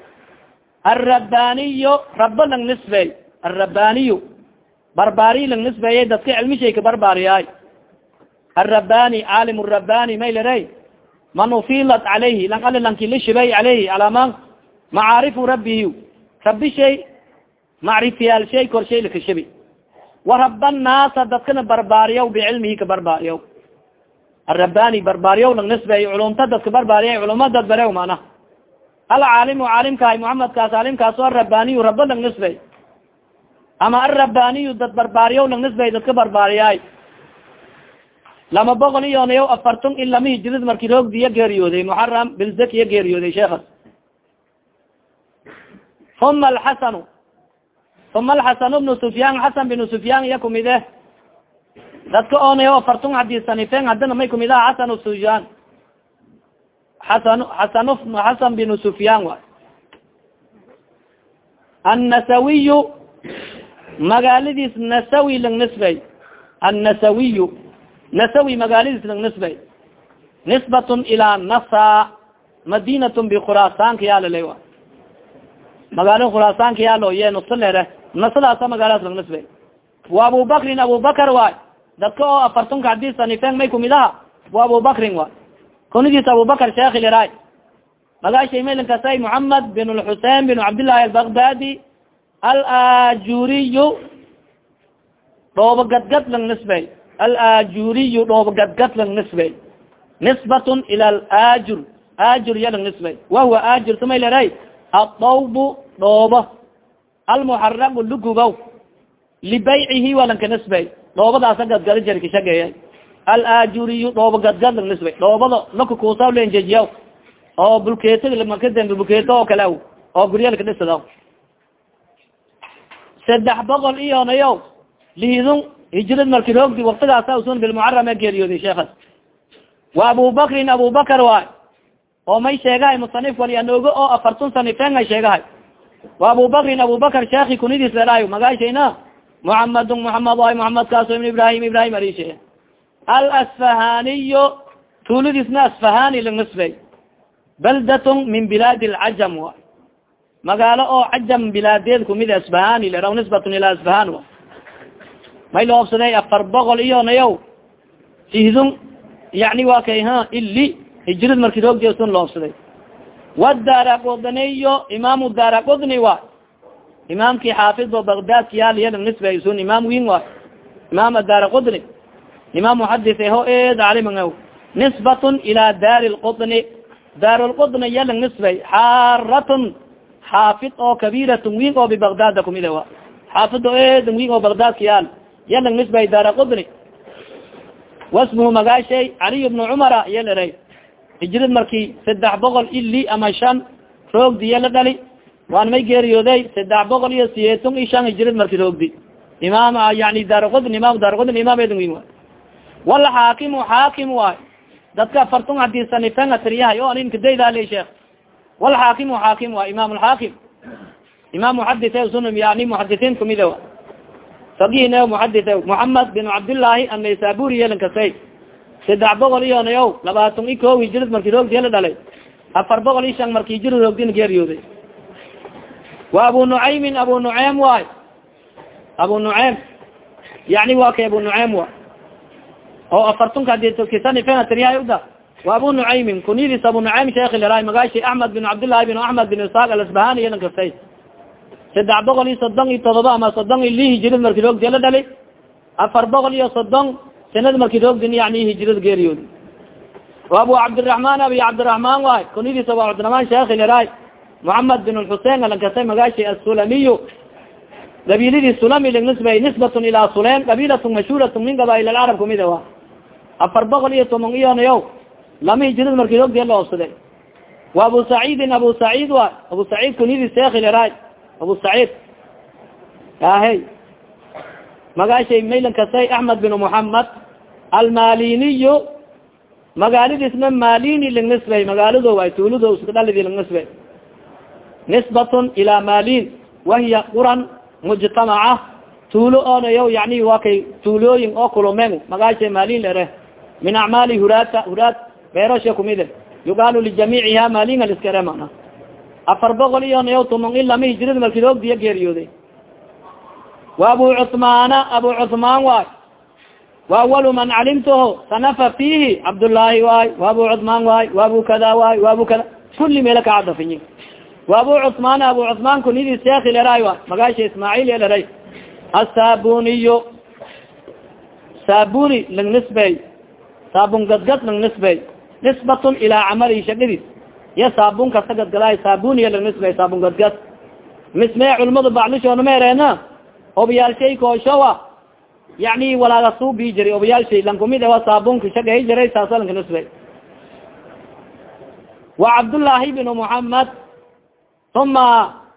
alrabbaniyo raba lang nisbey alrabbaniyu barbaariy lang nisbeeyey dadka cilmishay ka barbaariyaay alrabbani caalim rabbani may lere man ufilat calayhi lang ali lanki la shibay calayhi alaman macaarifu rabbihi rabi shay macrifiyaal shay kor shay lakashabi waraba naasa dadkana barbaariyaw bicilmihi ka barbaariyaw alrabbani barbaariyaw lang nisbeey culumta dadka barbaariya culuma dad barew mana alcaalimu caalimkahay muhamadkaas caalimkaas alrabbaniyu raba lang nisbey ama alrabbaniyu dad barbaariyaw lang nisbey dadka barbaariyaay lama boqol iyo nayaw afartun in lama hijirad marki roogdiya geeriyooday muxaram bilzakiya geeriyooday sheekas uma alxasanu uma alxasan bnu sufyaan xasan binu sufyaan iya kumide dadka oonay afartun hadisanifeen haddana may kumid aha xasan sufyaan xasan xasan xasan binu sufyaan wa annasawiyu magaaladiis nasawi lang nisbay annasawiyu nasawi magaaladiis lang nisbay nisbatun ilaa nasa madinatun bikhurasaanka yaalale wa magaalo khurasaanka yaalo ye nusalere nasadaasa magaaladaas lang nisbay wa abubakrin abubakar waay dadka oo afartunka haddii sanifeen may kumid aha wa abubakrin wa kunidiis abubakar sheekhi liraay magaashay maylankasay muhamed bin lxusein bin cabdillahi albagdadi alajuriyu dhooba gadgad lang nisbey alajuriyu dhooba gadgad lang nisbey nisbatun ila alajur. Ajur ya lang nisbey wahuwa ajur samay liray adawbu dhooba almuxaragu lugugow libaycihi waa lanka nisbey dhoobadaasa gadgada jerkishageeya alajuriyu dhooba gadgad lang nisbey dhoobada lakakuusa lenjejiya oo bulkeeta makadembe bulkeeta oo kale oo guryalka dhisada saddex boqol iyo nayo lihidun hijrad marki roogdi waktigaasa usun bilmucarame geeriyooday sheekas wa abubakrin abubakar waay oo may sheegahay musanif wali anoogo oo afartun sanifeen ay sheegahay. Wa abubakrin abubakar sheeki kunidiis leerayo magaashayna muxamadun muxamed waay muxamed kaaso ibn ibrahim ibrahim arishe alasfahaniyo tuuladiisna asfahani langisbey baldatun min bilaadi lcajam wa magaalo oo cajam bilaadeed kumid asfahani leraw nisbatun ila asfahan wa may loobsaday afar boqol iyo nayaw sihdun yani wa kay ha ili hijrad marki roogdesun loobsaday wadaara qudniyo imaamu daara qudni wa imaamki xaafido bagdad kiyaaliyala nisbaysun imaam win wa imaam daara qudni imaam muxadis ho ed calimanga nisbatun ila daari lqudni daar lqudni yalang nisbay. Xaaratun xaafid oo kabiratun win oo bibagdada kumida wa xaafid oo eedan win oo bagdad kayaal yalang nisbay daara qudni wasmuhu magaashay caliy bnu cumara yalera hijrad marki saddex boqol ili ama shan roogdi yala dhali waan may geeriyooday saddex boqol iyo siyeeton i shan hijrad marki roogdi imaam yani daaraqudni imam edan win waay wala xaakimu xaakim waay dadka afartun haddii sanifenga tiriyahay o anin kadaydale sheekh wala xaakimu xaakim waay imam lxaakim imam muxadise sun yani muxadisiin kumide wa fagihine muxadise muhamed bin cabdillaahi annaysaburi yelankasay saddex boqol iyo nayo labaatan i ko hijrad marki roogdi la dhalay. Afar boqol i shan marki hijrad roogdina geeriyooday wa abu nucaymin abu nuceym waay. Abu nuceym yani wa kay abu nuceym wa oo afartunka adkisanifenatiriyahay uda wa abu nucaymin kunidis abu nucaym sheekhi leraay magaashi axmed bin cabdillahi bin axmed bin isaaq alasbahani yalan kastay saddex boqol iyo soddon iyo todoba ama soddon iyo li hijirad marki roogdi la dhali afar boqol iyo soddon sanad marki roogdin yani hijrada geeriyoodi abu cabdiraحman abi cabdiraحman waay kunidis abu cabdiraحman sheekhileray muحamed bin xusein alankasay magashi asulamiy qabiiladii sulami lagnisbay nisbatun ilaa sulaim qabiilatun mashhuuratun min gabail alcarab kumid wa afar boqol iyo toman iyonayo lama hijirada marki roogdi la obsaday wa abu saciidin abu saciid waay abu saciid kunidis sheekhileray abu saciid. Ahe magaashay maylankasay axmed bin muحamed almaliniy magaaladiisna malini langnisbay magaalado ay tuulado iska dhalidi langnisbay nisbatun ilaa malin wahiya quran mujtamaca tuulo oonayo yani waa kay tuulooyin oo kulumeen magaasha malin lere min acmaali huraata huraad beerosha kumide. Yugaalo lijamiiciha malinga afar boqol iyonayo tumon in lama hijirada markidoogdiya geeriyooday. Wa abu cusmaana abu cusmaan waay. Wa awalu man calimtaho sanafa fihi cabdullaahi waay wa abu cusmaan waay wa abu kada waay wa abu kada kulli meela kacadafiyi wa abu cusmaan abu cusmaan kunidii sheekhi leray waay magaasha ismaaciil eleray asabuniyo sabuni lang nisbey saabun gadgad lang nisbey nisbatun ilaa camali shaqadis ya saabun kasta gadgadaay sabuniya lang nisbey saabun gadgad. Mismee culamadu baclishoona meereena obayaalshay kooshowa yani walaaga suubii jiray obayaalshay lankumid awa saabunka shagahay jiray saasalanka nisbey wa cabdullaahi bn muhamed uma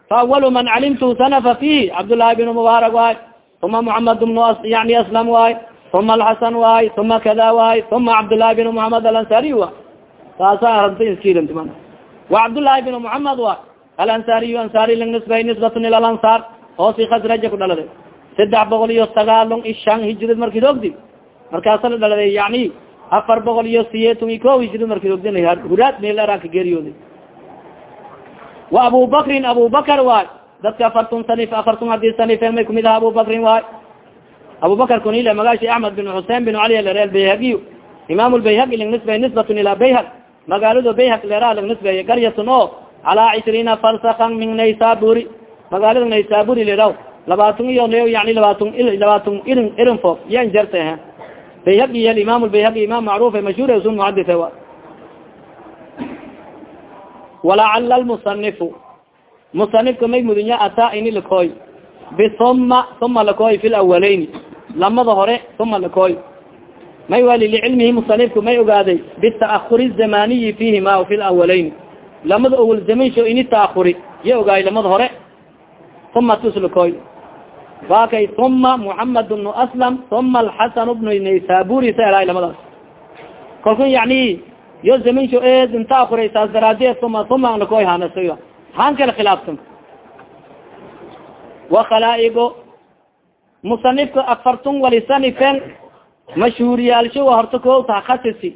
faawalu man calimtu sanafa fihi cabdullaahi bn mubaarak waay uma muxamed bnu yani aslam waay uma alxasan waay uma kada waay uma cabdullaahi bn muhamed alansariy wa saasa aranta iskiilanti mana wa cabdullaahi bn muhamed waay alansariy ansari lang nisbay nisbatun ila lansaar oo si khasraja ku dhaladay saddex boqol iyo sagaalon ishan hijirad markid ogdi markaasa la dhaladay yani afar boqol iyo siyeeton i ko hijirad markid ogdi huraad meelaraanka geeriyooday wa abu bakrin abu bakar waay dadka afartun sanif afartun haddii sanifeen may kumid aha abu bakrin waay abu bakar kunile magashi axmed bin xusein bin cali lere albayhagiy imam lbayhaqi lang nisbey nisbatun ilaa bayhaq magaalado bayhaq lera lang nisbeeye garyatun o calaa cishriina farsakan min naysaburi. Magaalada naysaburi leraw labaatan iyo n yani labaatan labaatan irin irinfo yan jarta bayhaqi y imam lbayhaqi imam macruf mashhur sun muadis wa. Walacala lmusanifu musanifka may mudinya ataa ini lakoy bisuma uma lakoy fi lawaleyn lamada hore uma lakoy may wali licilmihi musanifku may ogaaday bita'ahuri zamaniyi fihima fi lawaleyn lamada awal zamansho ini ta'ahuri ya ogaay lamada hore. Uma tuslakoy wa kay uma muxamed bnu aslam uma alxasan bnu naysaburi sa eraay lamadaas. Kalku yani yo zamansho edin ta'ahuray saas daraadeed uma uma lakoy hanasa han kala khilaafsan wa khalaa'igo musanifka afartun walisanifen mashhuuriyaalsho wa horta koota hakasisi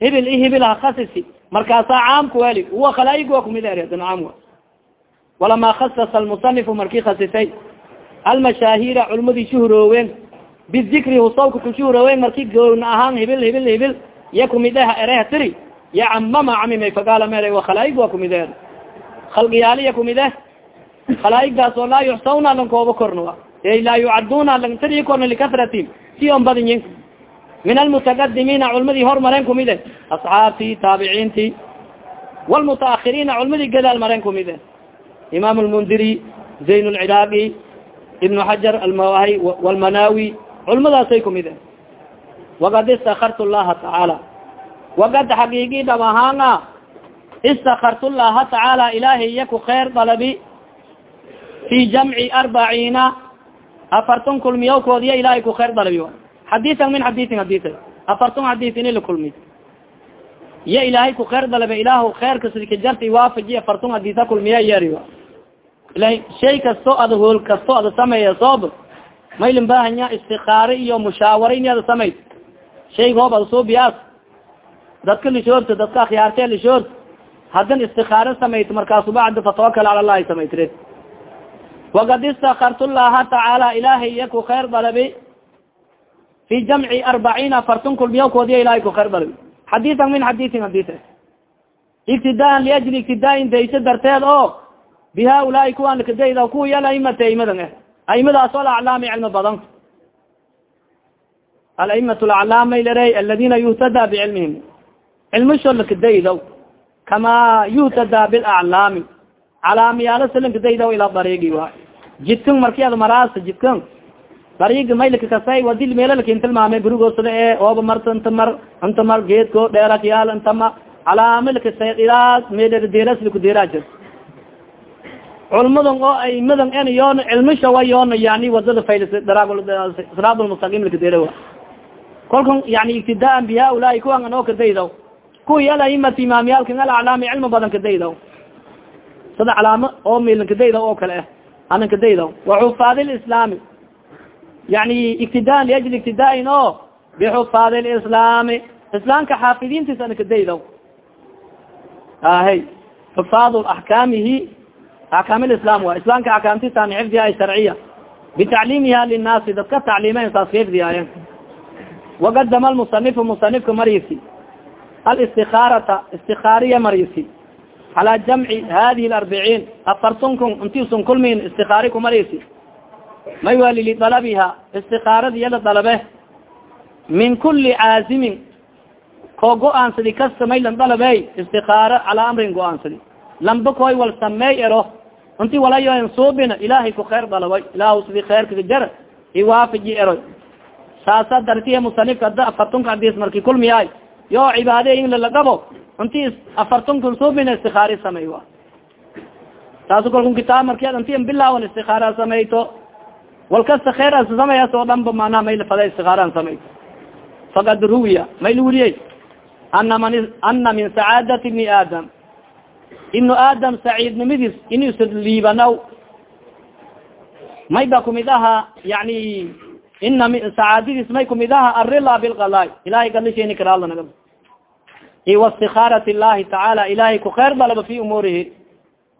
hibil i hibil hakasisi markaasaa caamku weli uwa khalaaig wa kumid eredn caam walama khasasa almusanifu markii khasisay. Almashaahira culmadii shuhuroowen bizikri husawka kushuhuroowen marki goona ahaan hibil hibil hibil. Iya kumideha ereha tiri. Ya camama camimay fagaala mere wa khalaaig wa kumid er khalqiyaaliya kumide khalaaigdaas oo laa yuxsawna lan kooba korna laa yucaduna lang tiri korna likasratin si on badinyin min almutaqadimiina culmadii hormaren kumide. Asxaabtii taabiciintii wlmutaahiriina culmadii gadaal maren kumide. Imam lmundiri zayn lciraaqi ibn xajar almawahi wlmanawi culmadaasay kumide. Wakad istakartu llaha tacaala wakad xaqiigi dhab ahaana istakartu llaha tacaala ilahay yaku kheer dalabi fi jamci arbaciina afartun kulmiyawkoodiya ilahay ku kheer dalabi xadiian min xadiiin hadis afartun xadiis ini lakulmi iya ilaahay ku kheer dalabe ilahu kheerka sidkajarta waafaji afartun hadiisa kulmiya yeri ila shay kasto ada hool kasto ada sameeya soob. Maylin bahanya istikaare iyo mushaawara ini ada samayd shayg hoob ada suubiyaas dadka lishoorta dadka akhyaarte lishoort hadan istikaare samayt markaasu bacda fatawakal cala llahi samaytire wakad istakartu llaha tacaala ilahay iya ku kheer dalabi fi jamci arbaciina afartun kulmiyawkoodiya ilahay ku kheer dalabi xadiian min xadiiin hadis ibtidaan liajli ibtidaain dayso darteed oo bi haulaai kuwan lakadayda kuwa yal aimata aimadan eh aimadaas oo aclaami cilmi badan alaimat laclaamay lere aladina yuhtada bicilmihim cilmisho lakadaydaw kama yuhtada bilaclaami calaamiyaalo salankadaydaw ila dariigi wa. Jidkan marki ad maraasa jidkan dariigi maylka kasay wadil meelalkin tilmaamay gurigoosada e ooba marta inta mar inta mar geedko dheerakyaal intama calaamilkasay ilaa meeldeeraslikudera jir culmadan oo aimadan en yoona cilmisha wa yoona yani waddada fayl siraat lmustaqim lakadera wa. Kolkan yani ibtidaa ambiya ulaahi kuwan an oo kadaydaw kuwi alaimati imaamiyaalkan alaclaami cilmi badan kadaydaw sada calaamo oo milankadayda oo kale eh, ah anankadayda waxufaad lislaami yani ibtidaan liajli ibtidaain o bixufaad lislaami islaamka xaafidiintiis anakadayda ahe xufaad axkaamihi axkaam lislaam wa islaamka axkaamtiisan xifdiya sharciya. Bitacliimiha linaasi dadka tacliimen saas xifdiyaye wagadama lmusanifu musanifka marisi alistikaarata istikaariya marisi calى jamci hadihi اarbiciin afartun kun intisun kulmin istikaari ku marisi may wali lidalabiha istikaaradi yala dalabe min kuli caazimin koo go'aansadi kasta maylan dalabe istikaaro calaa amrin go'aansadi lamba koy wal sameey ero inti walayo suubina ilaahay ku khayr dalabay ilah sidi khayrka jar iwaafaji eroy saasa dartiya musanifka ada afartunka adis marki kulmiyaay yo cibaade in lalagabo inti afartunkun suubina istikaari samey a saasu kalkun kitaab marki inti bilaawan istikaara sameyto wal kasta khayr as sameeyas oo dhan ba manaa may lafada istikaaran sameyto fakad ruwiya may la weriyey ana man ana min sacaadati ibni aadam ibnu aadam saciidnimadiis inusa liibanaw may ba kumid aha yani ina sacaadadiis may kumid aha arila bilqalaa ilahay gadlisheni karaalanaga i wastikaarat illahi tacaala ilahay ku khayr dalaba fi umuurihi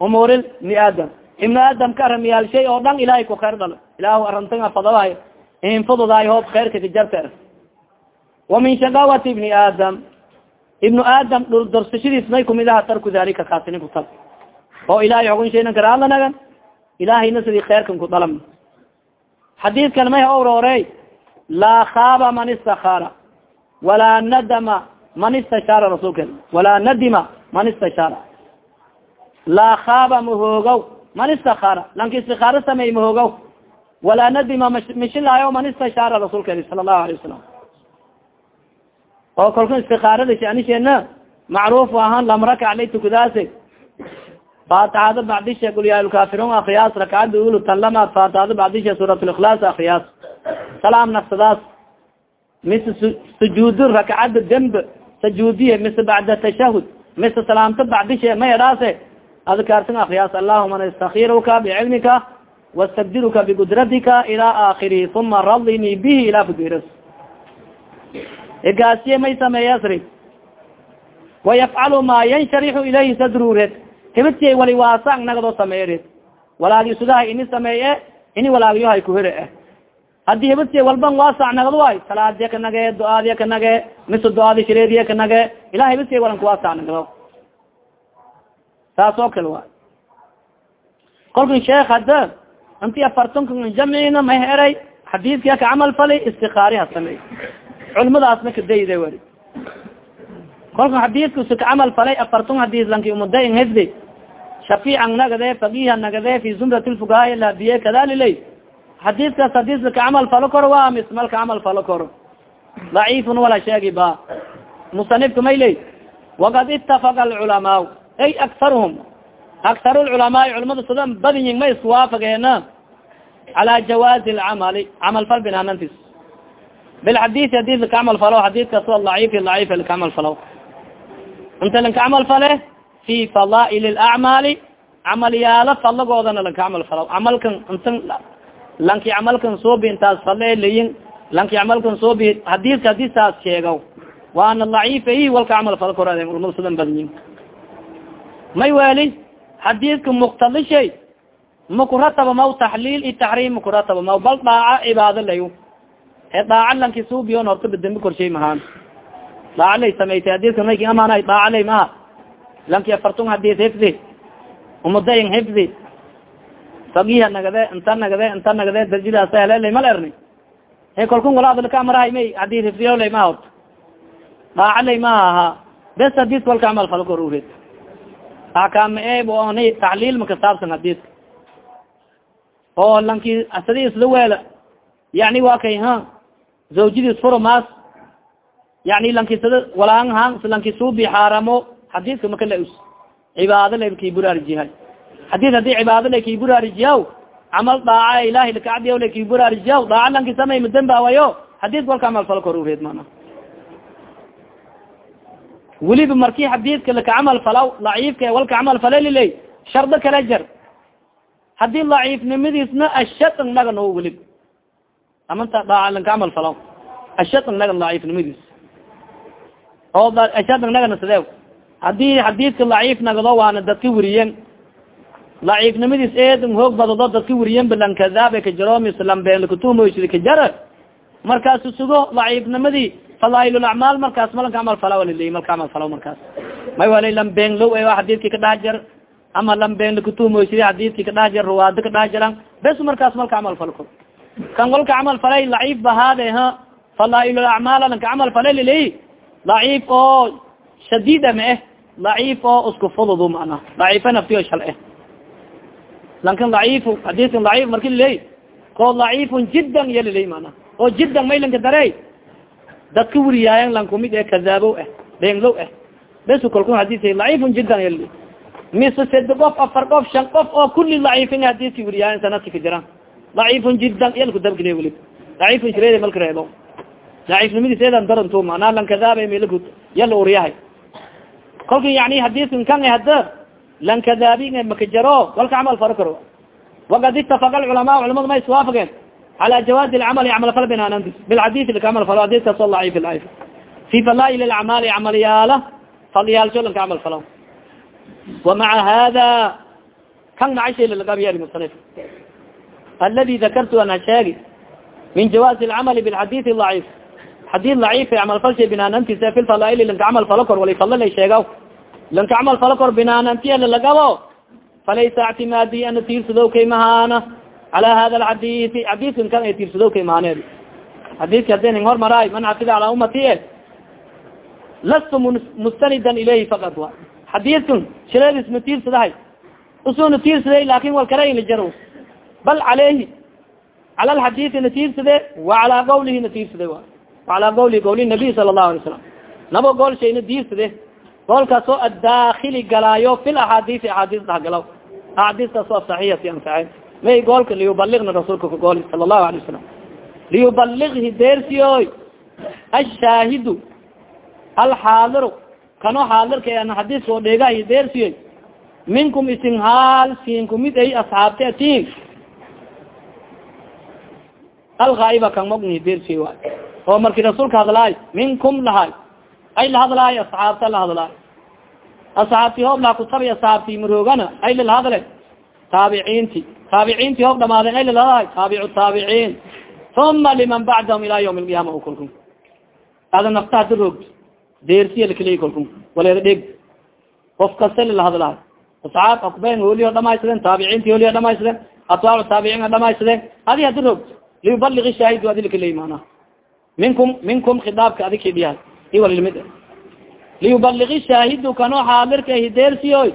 umuuri ibni aadam ibnu aadam ka aramiyal shay oo dhan ilahay ku khayr dala ilahu arantaa fadawahay infududaay hoob khayrka kajarta wa min shaqawati ibni aadam ibnu aadam dhul dorsashadiis may kumid aha tarku dalika kaasini kutal oo ilahay xugun shaynan karaalanagan ilahayna sidii khayrkan ku dalam xadiidkan may orore laa kaaba man istakaara walaa nadama man istashaara rasulka walaa nadima. Man istashaara laa kaaba mahoogaw man istakaara lanka istikaaro sameey mahoogaw walaa nadima. Mishilaayo man istashaara rasulka sala allahu alayه wasalam oo kalku istikaarada shanisheena macruuf ahaan lam rakac lay tukadaase fatixada bacdisha gulyaalkafirun akriyaas rakcada ulu tanlamaad fatixada bacdisha suurat likhlaas akriyaas salaam naksadaas mise sujuudu rakcada dembe sajuudiye mise bacda tashahud mise salaamta bacdisha ma edhaase adkaartan akriyaas allahuma nastakiruka bicilmika wastagdiruka bigudratika ila aakirihi uma radini bihi ila fudiras egaasiye may sameeyasri wayafcalu ma yanshariu ilayhi sadrured hibadsiy wali waasang nagadoo sameered walaagi sudaha ini sameeye ini walaagyohay kuhere haddii hibadsiy walban waasac nagad waay salaadiya ka nage do-aadiya ka nage mise do-aadi shareediya ka nage ilah hibadsiy walan kuwaasac nagado saas oo kale waay. Kolkan sheekh hadda inti afartunka jamcina may eray xadiidkia ka camal fali istikaari ha sameey culimadaasna kadayda wari kolka xadiidkusi ka camal falay afartun hadis lanki umudain hifdi shafiican nagade fagiha nagade fi zumrat lfugahaa labiye kadalilay xadiidkaas hadis laka camal falo koro wa mismal ka camal falo koro daciifun wala sheegi ba. Musanifka may ley wakad itafaka alculamaa. Ay aktaruhum aktar lculamaai culamada sudan badinyin ma iskuwaafageena cala jawaazi lcamali camal fal binaanantis bilxadii haddii laka camal falo xadiidkaas wa daciif daciif laka camal falo. Inta lanka camal fale fi fadaail lacmaali camalyaalo fadlagoodana lanka camal falo. Camalkan inta lanki camalkan soobi intaas fadle layin lanki camalkan soobi hadiiska haddii saas sheego waana daciif i walka camal falo kor culamada sudan badinyin may weli xadiidka muktadi shay makurataba maw taxliil i taxriim makurataba maw bal dhaaca cibaado layo ee dhaaca lanki suubiyon hortaba dembi korshay mahaan dhaaca lay samaytay hadidka mayki amaana dhaaca lay maha lanki afartun hadis hifdi umudayin hifdi fagiha nagade inta nagade inta nagade darjadaasa helelay mal erni e kalkun walaadlaka marahay may haddii rifriyolay ma hort dhaacalay ma ahaa bes hadis walka camal falo korured axkaam e on tacliil ma kasaabsan hadiska oo lanki asadi isla weela yani wa kay ha? Zawjadiis furo maas yani lanki sada walaan han lanki suubi xaaramo xadiiska maka la us. Cibaado la kii hadis haddii cibaado la kii buraarijiyaw camal daaca ilahi lakacdiya la kii buraarijiyaw daaca lanki samay madambaawayo hadis walka camal falo korured mana weliba marki xadiidka laka camal falaw daciifka walka camal falaliley shardo kala jar. Hadii daciifnimadiisna ashatan nagan o welib amanta dhaa lanka camal falaw ashatan nagan daciifnimadiis oo ashatan nagana sideew haddii xadiidka daciif nagdo waana dadka weriyen daciifnimadiis eedan hoog badado dadka weriyen balan kadaabe kajaromis lambeen lakatumoysida kajara markaasu sugo daciifnimadii fadaailacmaal markaas malanka camal fala liley malka camal fala markaas. May wala lambeen low e xadiidki kadhax jar ama lambeen lakatumoysida xadiidki kadhax jar ruwaado kadhax jaran bes markaas malka camal fala ko kan walka camal falay daciif bahaade ha? Fadaailacmaal lanka camal fala liley daciif oo shadiida ma eh? Daciif oo isku fududu mana daciifa naftiyo shal eh lankan daciif xadiidkan daciif marki liley ko daciifun jiddan iya liley mana oo jiddan may lanka darey dadka weriyaayan lankumid e kadaabow ah beenlow ah bes kalku hadis daciifun jiddan yali mise sede qof afar qof shan qof oo kuli daciifin hadiski weriyaayan sanadki ka jiraan daciifun jiddan iyalku dabgile weli daciifun shirede malka reebo daciifnimadiiseedan daranto manaa lan kadaaba melaku yala uriyahay kolka yani hadiskan kan hada lankadaabin makajaro walka camal faro karo wakad itafaka alculamaa culamada ma iswaafageen cala jawaazi lcamali camalfal binaanandis bilxadii lakamal falo hadiiskaaso daciif laf fi fadail lacmaali camalyaala fadiyaalsho lanka camal falo wamaca hada kan nacashay lagabyari musanif aladi dakartu ana sheegi min jawaazi lcamali bilxadii daciif xadii daciif camalfalsha binaanantis fi fadaail lanka camal falo kor walifadla sheega lankacmal falakor binaanantiala lagabo falaysa actimaadi ana tiirsadoo kay mahaana cala hada alxadiisi xadiiskan kan ay tiirsadoo kay mahaneed xadiiska haddii ning hormaraay man xafida calaa ummati e lastu mustanidan ilayhi faqad wa xadiiskan shileedis ma tiirsadahay usuna tiirsaday laakin walkara najar bal caleyhi cala alxadiisi na tiirsade wa calaa qawlihi na tiirsade wa calaa qawlihi qawli nabiy sala allahu alay nabo gool shayna tiirsade goolkaasoo addaakili galaayo fil axaadiisi axaadiis dhahgalaw axaadiistaasoo asaxiyati ansaxeen may goolka liyubaligna rasuulka kagool sala allahu alay wasalam liyubalighi deersiyoy ashaahidu alxaadiru kano xaadirka ana xadiiska oo dheegahay deersiyoy minkum isin haal siin kumid ay asxaabte atiin alghaiba kan mogni deersiyoy waay. Oo marki rasuulka hadlaay minkum lahay ay la hadlaay asxaabta la hadlaay asxaabti hoob laa kutabi asxaabti maroogana ay lala hadle taabiciinti taabiciinti hoob dhamaadeen ay laladahay taabicu taabiciin uma liman bacdahum ila ywm alqiyama kolku ada nafta hada roog deersiya lakaleyi kolku waleeda dheg qof kasta lala hadlahay asxaab akben hooliyo dhamaysadeen taabiciinti hooliyo dhamaysadeen atbaacu taabiciin dhamaysadeen adi hada roog liyubaligi shaahid adi lakaleyi mana minkum minkum khidaabka adi kidhiyahay iwalilmid liyubaligi shaahidu kano xaadirka hideersiyoy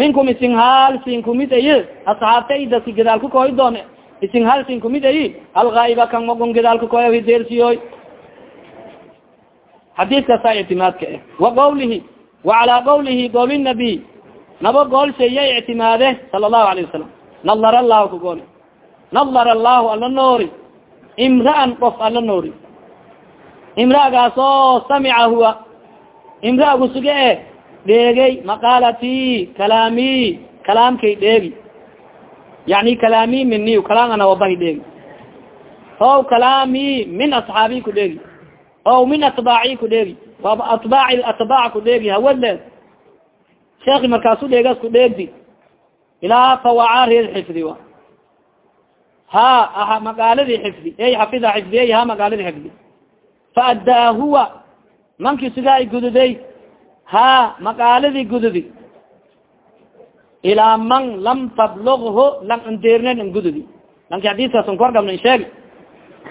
minkum isin haal sin kumid ay asxaabta idasi gadaalka koy doon isin hal sin kumid ay algaiba kan magon gadaalka koy hideersiyoy xadiiskaasaa ictimaadka ah wa qawlihi wa calaa qawlihi qowl nabiy nabo gool shaya ictimaade sala allahu alayh wasalam nadar allahu ka gool nadar allahu alla noori. Imra'an qof alla noori imra'agaasoo samica huwa. Imra'agu suge e dheegay maqaalati kalaami kalaamkay dheegi. Yani kalaami mini kalaam ana wabahi dheegi. O kalaami min asxaabi ku dheegi. O min atbaaci ku dheegi. Waaba atbaaci atbaac ku dheegi hawadleed sheeki markaasu dheegas ku dheegdi. Ilaa fawaca reer xifdi wa. Ha magaaladii xifdi. Ey xafida xifdi ey ha magaaladii xifdi faaddaa huwa mankii sigaa ay gududay ha magaaladii gududi ilaa man lam tablughu lang andeernen an gududi lanki xadiiskaasan kuwargabna in sheegi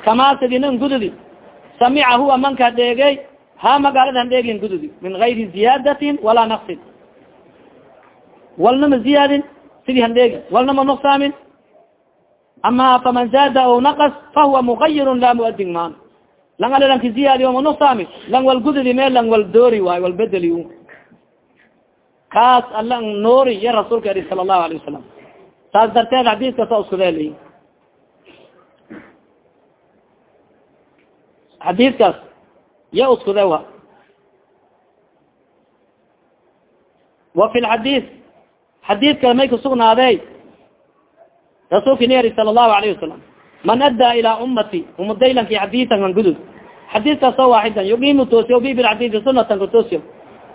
kamaa sidinin gududi samica huwa manka dheegey ha magaalada han dheegin gududi min gayri ziyaadatin walaa naqsin walnama ziyaadin sidii han dheegi walnama nuqsaamin ama faman zaada o naqas fahuwa mugayirun laa muadin maan lang ale lanki ziyaadi oma nuqsaami lang wal gududi me lang wal doori waayo wal bedeli kaas ala noori iyo rasuulka eri sala allahu alayه wasalam saas darteed xadiiska sa iskudeli xadiidkaas ya uskude wa wa fi lxadiid xadiidka may kusugnaaday rasuulka ni eri sala allahu alayhi wasalam man addaa ilaa ummati umadaylanki xadiisan an gudud xadiidkaas oo waaxidan yuqimu toosiyo bi bilxadiidi sunatan katoosiyo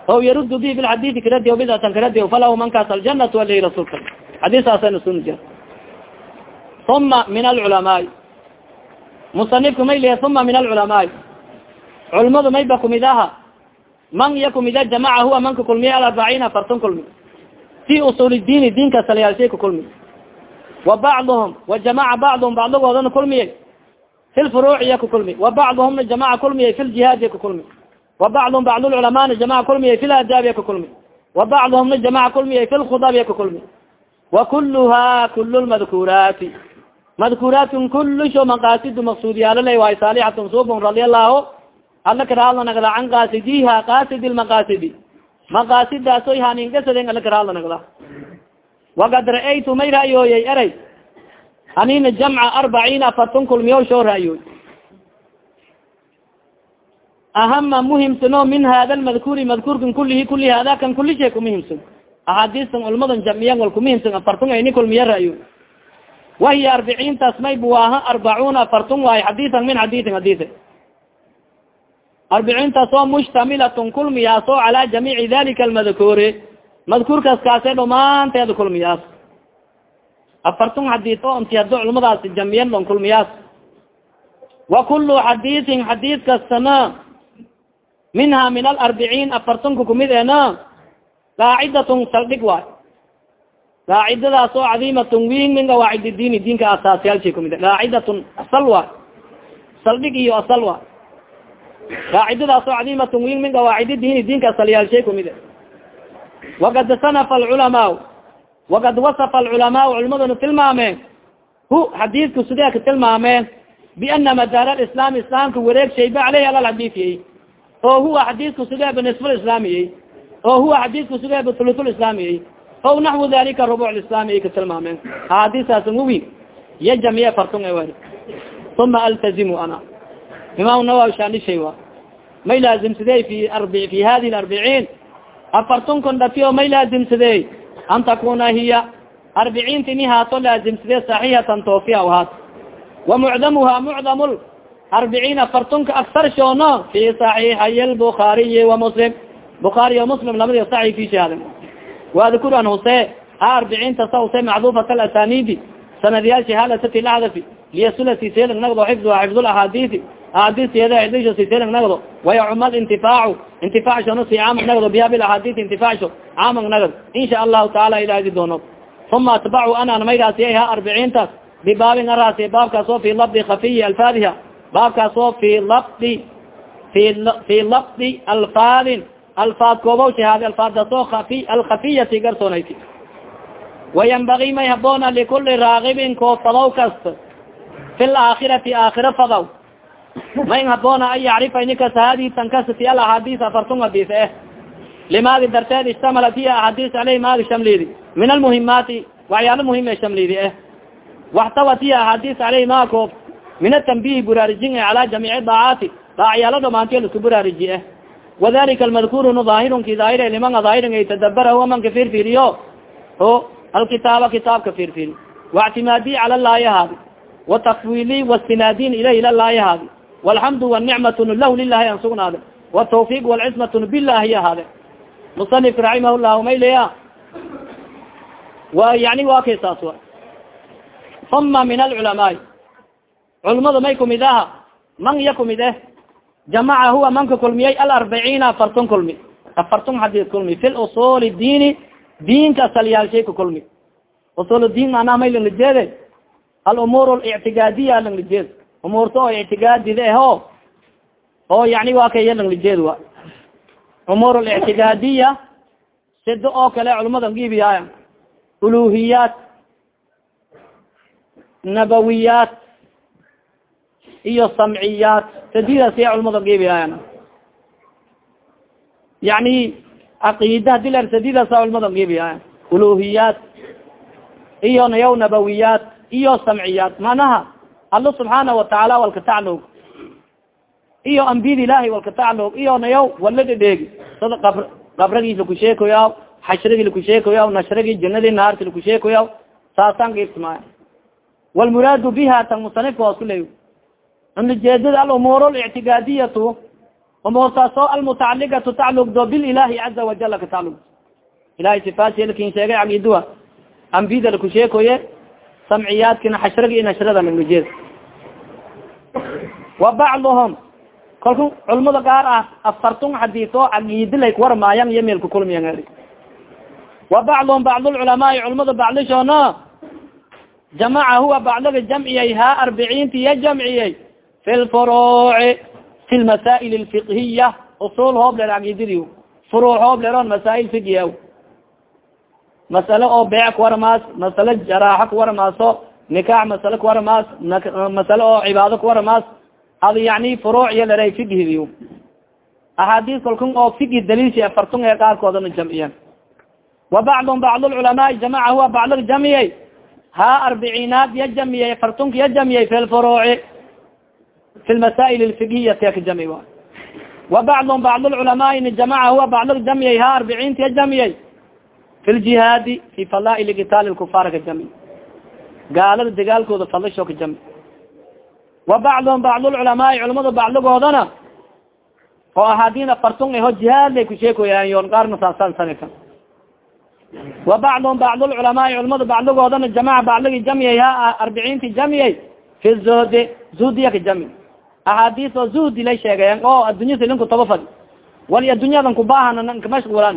o yarudu bi bilxadiidi karadi bidatan karadi falahu mankaas aljanatu alay rasuulka xadiisaasana sunja uma min alculamaai musanifku may liya uma min alculamaai culmadu mayba kumid aha man iya kumida jamaca huwa manka kulmiya alarbaciin afartan kulmi. Fi usul diini diinka salayaalshay ka kulmi. Wa bacduhum wa jamaca bacduhum bacdigoodana kulmiyay fi lfuruuc iya ka kulmi wa bacduhumna jamaca kulmiyay fi ljihaad iya ka kulmi wa bacduhum bacd lculamaana jamaca kulmiyay fi laadaab iya ka kulmi wa bacduhumna jamaca kulmiyay fi lkhudab iya ka kulmi wa kuluha kulu lmadkuraati madkuuraatun kulusho maqaasidu maqsuudiyaalala waay saalixatun subun radi allahu alla karaalna nagda can qaasidiha qaasidi lmaqaasidi maqaasidaasoy haningasaden alla karaalna nagda wakad ra'aytu may ra'yooyey eray hanina jamca arbaciina afartun kulmiyo shoo ra'yooy ahama muhimsano min hada lmadkuuri madkuurkan kulihi kuli hada kan kuli shay kumuhimsan axaadiistan culmadan jamiyan wal kumuhimsan afartun ayni kulmiya ra'yooy wahiya arbiciintaas may buwaaha arbacuna afartun waayo xadiisan min xadiisin xadiisi arbiciintaas oo mushtamilatun kulmiyaas oo calaa jamiici dalika almadkuuri. Madkuurkaas kaase dhamaanteeda kulmiyaas afartun xadiis oo inti hado culmadaas jamiyan dhon kulmiyaas. Wa kulu xadiisin xadiis kastana minha min alarbiciin afartunka kumid ena qaacidatun saldhig waay qaacidadaas oo cadiimatun win min qawaacid diini diinka asaasiyaalshay kumid. Qaacidatun asal waay saldhig iyo asal waay qaacidadaas oo cadiimatun win min qawaacid diini diinka asalyaalshay kumid. Wakad sanafa alculamaa wakad wasafa alculamaa culmaduna tilmaameen hu xadiidku sidee ka tilmaameen biana madaar alislaam islaamka wareeg shayba aleyh alal xadiidiyey oo huwa xadiidku sidee ba nisfulislaamiyey oo huwa xadiidku sidee ba thulutulislaamiyey o naxwu dalika rubuc lislaami ka tilmaameen axaadiisaas uwi iyo jamiye fartun e uma altazimu ana imaam nawawi shanishay wa may laazimsadey fi arbi fi hadihi arbiciin afartun kon dhatiyo may laazimsadey an takuna hiya arbiciinti ni haato laazimsadee saxiixatan toofiya haat wa mucdamuha mucdam arbiciin afartunka aksar shoono fi saxiixay lbukaariyi wa muslim bukaari o muslim lamadi saxi fi shahaada wadkur an huse ha arbiciinta sa huse macdufat alasanidi sanadiyaalshi halasati lahdafi liyasulati selang nagdo xifdu xifd lahaadisi si selang nagdo. Wayacumal intifaacu. Intifaacshono si caamag nagdo. Biha bilahaadisi intifaacsho caamag nagd insha allahu taala ilaadi doono. Uma atbacu anan mayraasiya ha arbiciintaas bibaabin araasiya baabkaas oo labdi kafiyi alfaadiha. Baabkaas oo labdi fi labdi alfaadin. Alfaad koobaw shahaad alfaadaasoo afi alkhafiyati garsoonaysi. Wayanbagi may haboona likuli raagibin koo fadaw kasta fi laakhirati aakhira fadaw mayn haboona an yacrifa inikas hadi tankasati alaxaadiis afartun hadis eh? Limaadi darteed ishtamalat hiya axaadiis aleyh maadi shamlidi. Min almuhimaati waxyaalo muhiim e shamlidi eh? Waxtawat hiya axaadiis aleyh maa koob min atambihi buraarujin e calaa jamiici daacaati daacyaalo dhamaantiyo lasku buraariji eh? Wadalika almadkurun daahirunki daahir liman daahirin ay tadabarahu amanka firfiriyo o alkitaaba kitaabka firfiri waاctimaadi cala laahi haadi watafwili wastinaadin ilayh ila laahi haadi walxamdu wanicmatun lahu lilahi an sugnaade watawfiq walcismatun bilahi ahaade musanifka raximah llahu mayleya wa yani wa kay saas wa uma min alculamaai culmadu may kumid aha man iya kumid eh jamaca huwa manka kulmiyay alarbiciina afartun kulmi afartun xadis kulmi fi lusuli diini diinka asalyaalshay ka kulmi usul diin manaa may langlijeede alumuur lictigaadiya langlijeed umuurta oo ictigaadida eho oo yani waa ka yalanglijeed wa. Umuur lictigaadiya sido oo kale culumada gibiyaaya uluhiyaat nabawiyaat iyo samciyaat. Sadidaas iya culumada gibiyaaya yani caqiida haddii la sadidaasa culumada gibiyaaya uluhiyaat iyo nayaw nabawiyaat iyo samciyaat. Manaha alla subxaana watacaala walka taclog iyo ambiyada ilahi walka taclog iyo nayaw wala dhedheegi qabr qabragii lakusheekoya xashrigii lakusheekoya nashrigii janadii naarti lakusheekoya saasaan gaibsamaaya walmuraadu biha tan musanifka hoos kuley unajeedada alumuur lictigaadiyatu umuurtaas oo almutacaligatu taclugdo bililahi caza wajala ka taclug ilahay sifaatki laakiin sheegay caqiiduwa ambiyada lakusheekoye samciyaadkina xashragi nashrada langajeed wa bacduhum kalku culmada gaar ah afartun xadiis oo caqiidilay kuwarmaayan iyo meelka kulmiyan wa bacduhum bacdulculamaai culmada bacdishoona jamaca huwa bacdaga jamciyay ha arbiciinti ya jamciyey fi lfuruuci fi lmasaa'il alfiqhiya usul hoobler caqiididi furuuc hoobleron masaail figiya masale oo beec kuwaramaas masale jaraaxa kuwaramaaso nikaax masale kuwaramaas masale oo cibaado kuwaramaas ad yani furuuc iyo leray fighidi axaadiis kalkun oo figi daliilshi afartun ee qaarkoodana jamciyan wa bacdum bacdulculamaai jamaca huwa bacdag jamiyey ha arbiciinaad ya jamiyey afartunka ya jamiyey fi lfuruuci fi lmasaa'il alfighiyati ka jami wa bacdum bacdulculamaai jamaca huwa bacdag jamiyey ha arbiciinta ya jamiyey fi ljihaadi fi fadaail kitaali lkufaar ka jami gaalada dagaalkooda fadlisho ka jami wa bacdum bacdulculamaai culamada bacdigoodana oo ahaadin afartun aho jihaad lay kusheekoyaan yoon qaarna saasasanka wa bacdum bacdulculamaai culamada bacdigoodana jamaca bacdigi jamiyay ha arbiciinti jamiyay fi zuhdi zuhdiya ka jami ahaadiis oo zuhdi lay sheegayan oo addunya silinku taba fadi wali addunyadan kubaahan nkamashgulan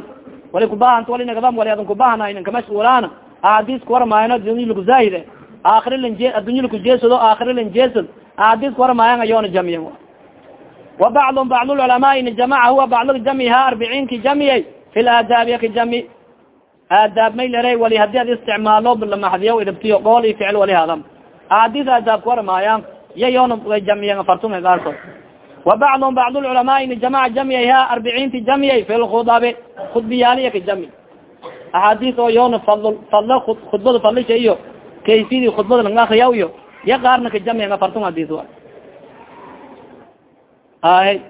wali kubahant wali nagaba wali adan kubahana nkamashgulaan ahadiis kuwaramaayano adunya lakuzaahide aakhira lanje addunya lakujeesado aakhira lanjeesad ahadiis kuwaramaayan ayoona jamiya wa bacdum bacdulculamaai jamaca huwa bacd jami ha arbiciinki jamiyay fi laadaabiya ka jami. Aadaab may lere wali haddii ad isticmaalo lamaxdiya idabtiyo qool i ficil wali hadam. Ahadiis aadaab kuwaramaayan yayoona way jamiyan afartun gaarkood wa bacdum bacdulculamaai jamaca jamiyay ha arbiciinti jamiyay fi lkhudabi khudbiyaaliya ka jami. Axaadiis oo fadl fadlo khudbada fadlisha iyo kayfiyadii khudbada lang akriya iyo ya qaarna ka afartun hadis wa. Ay.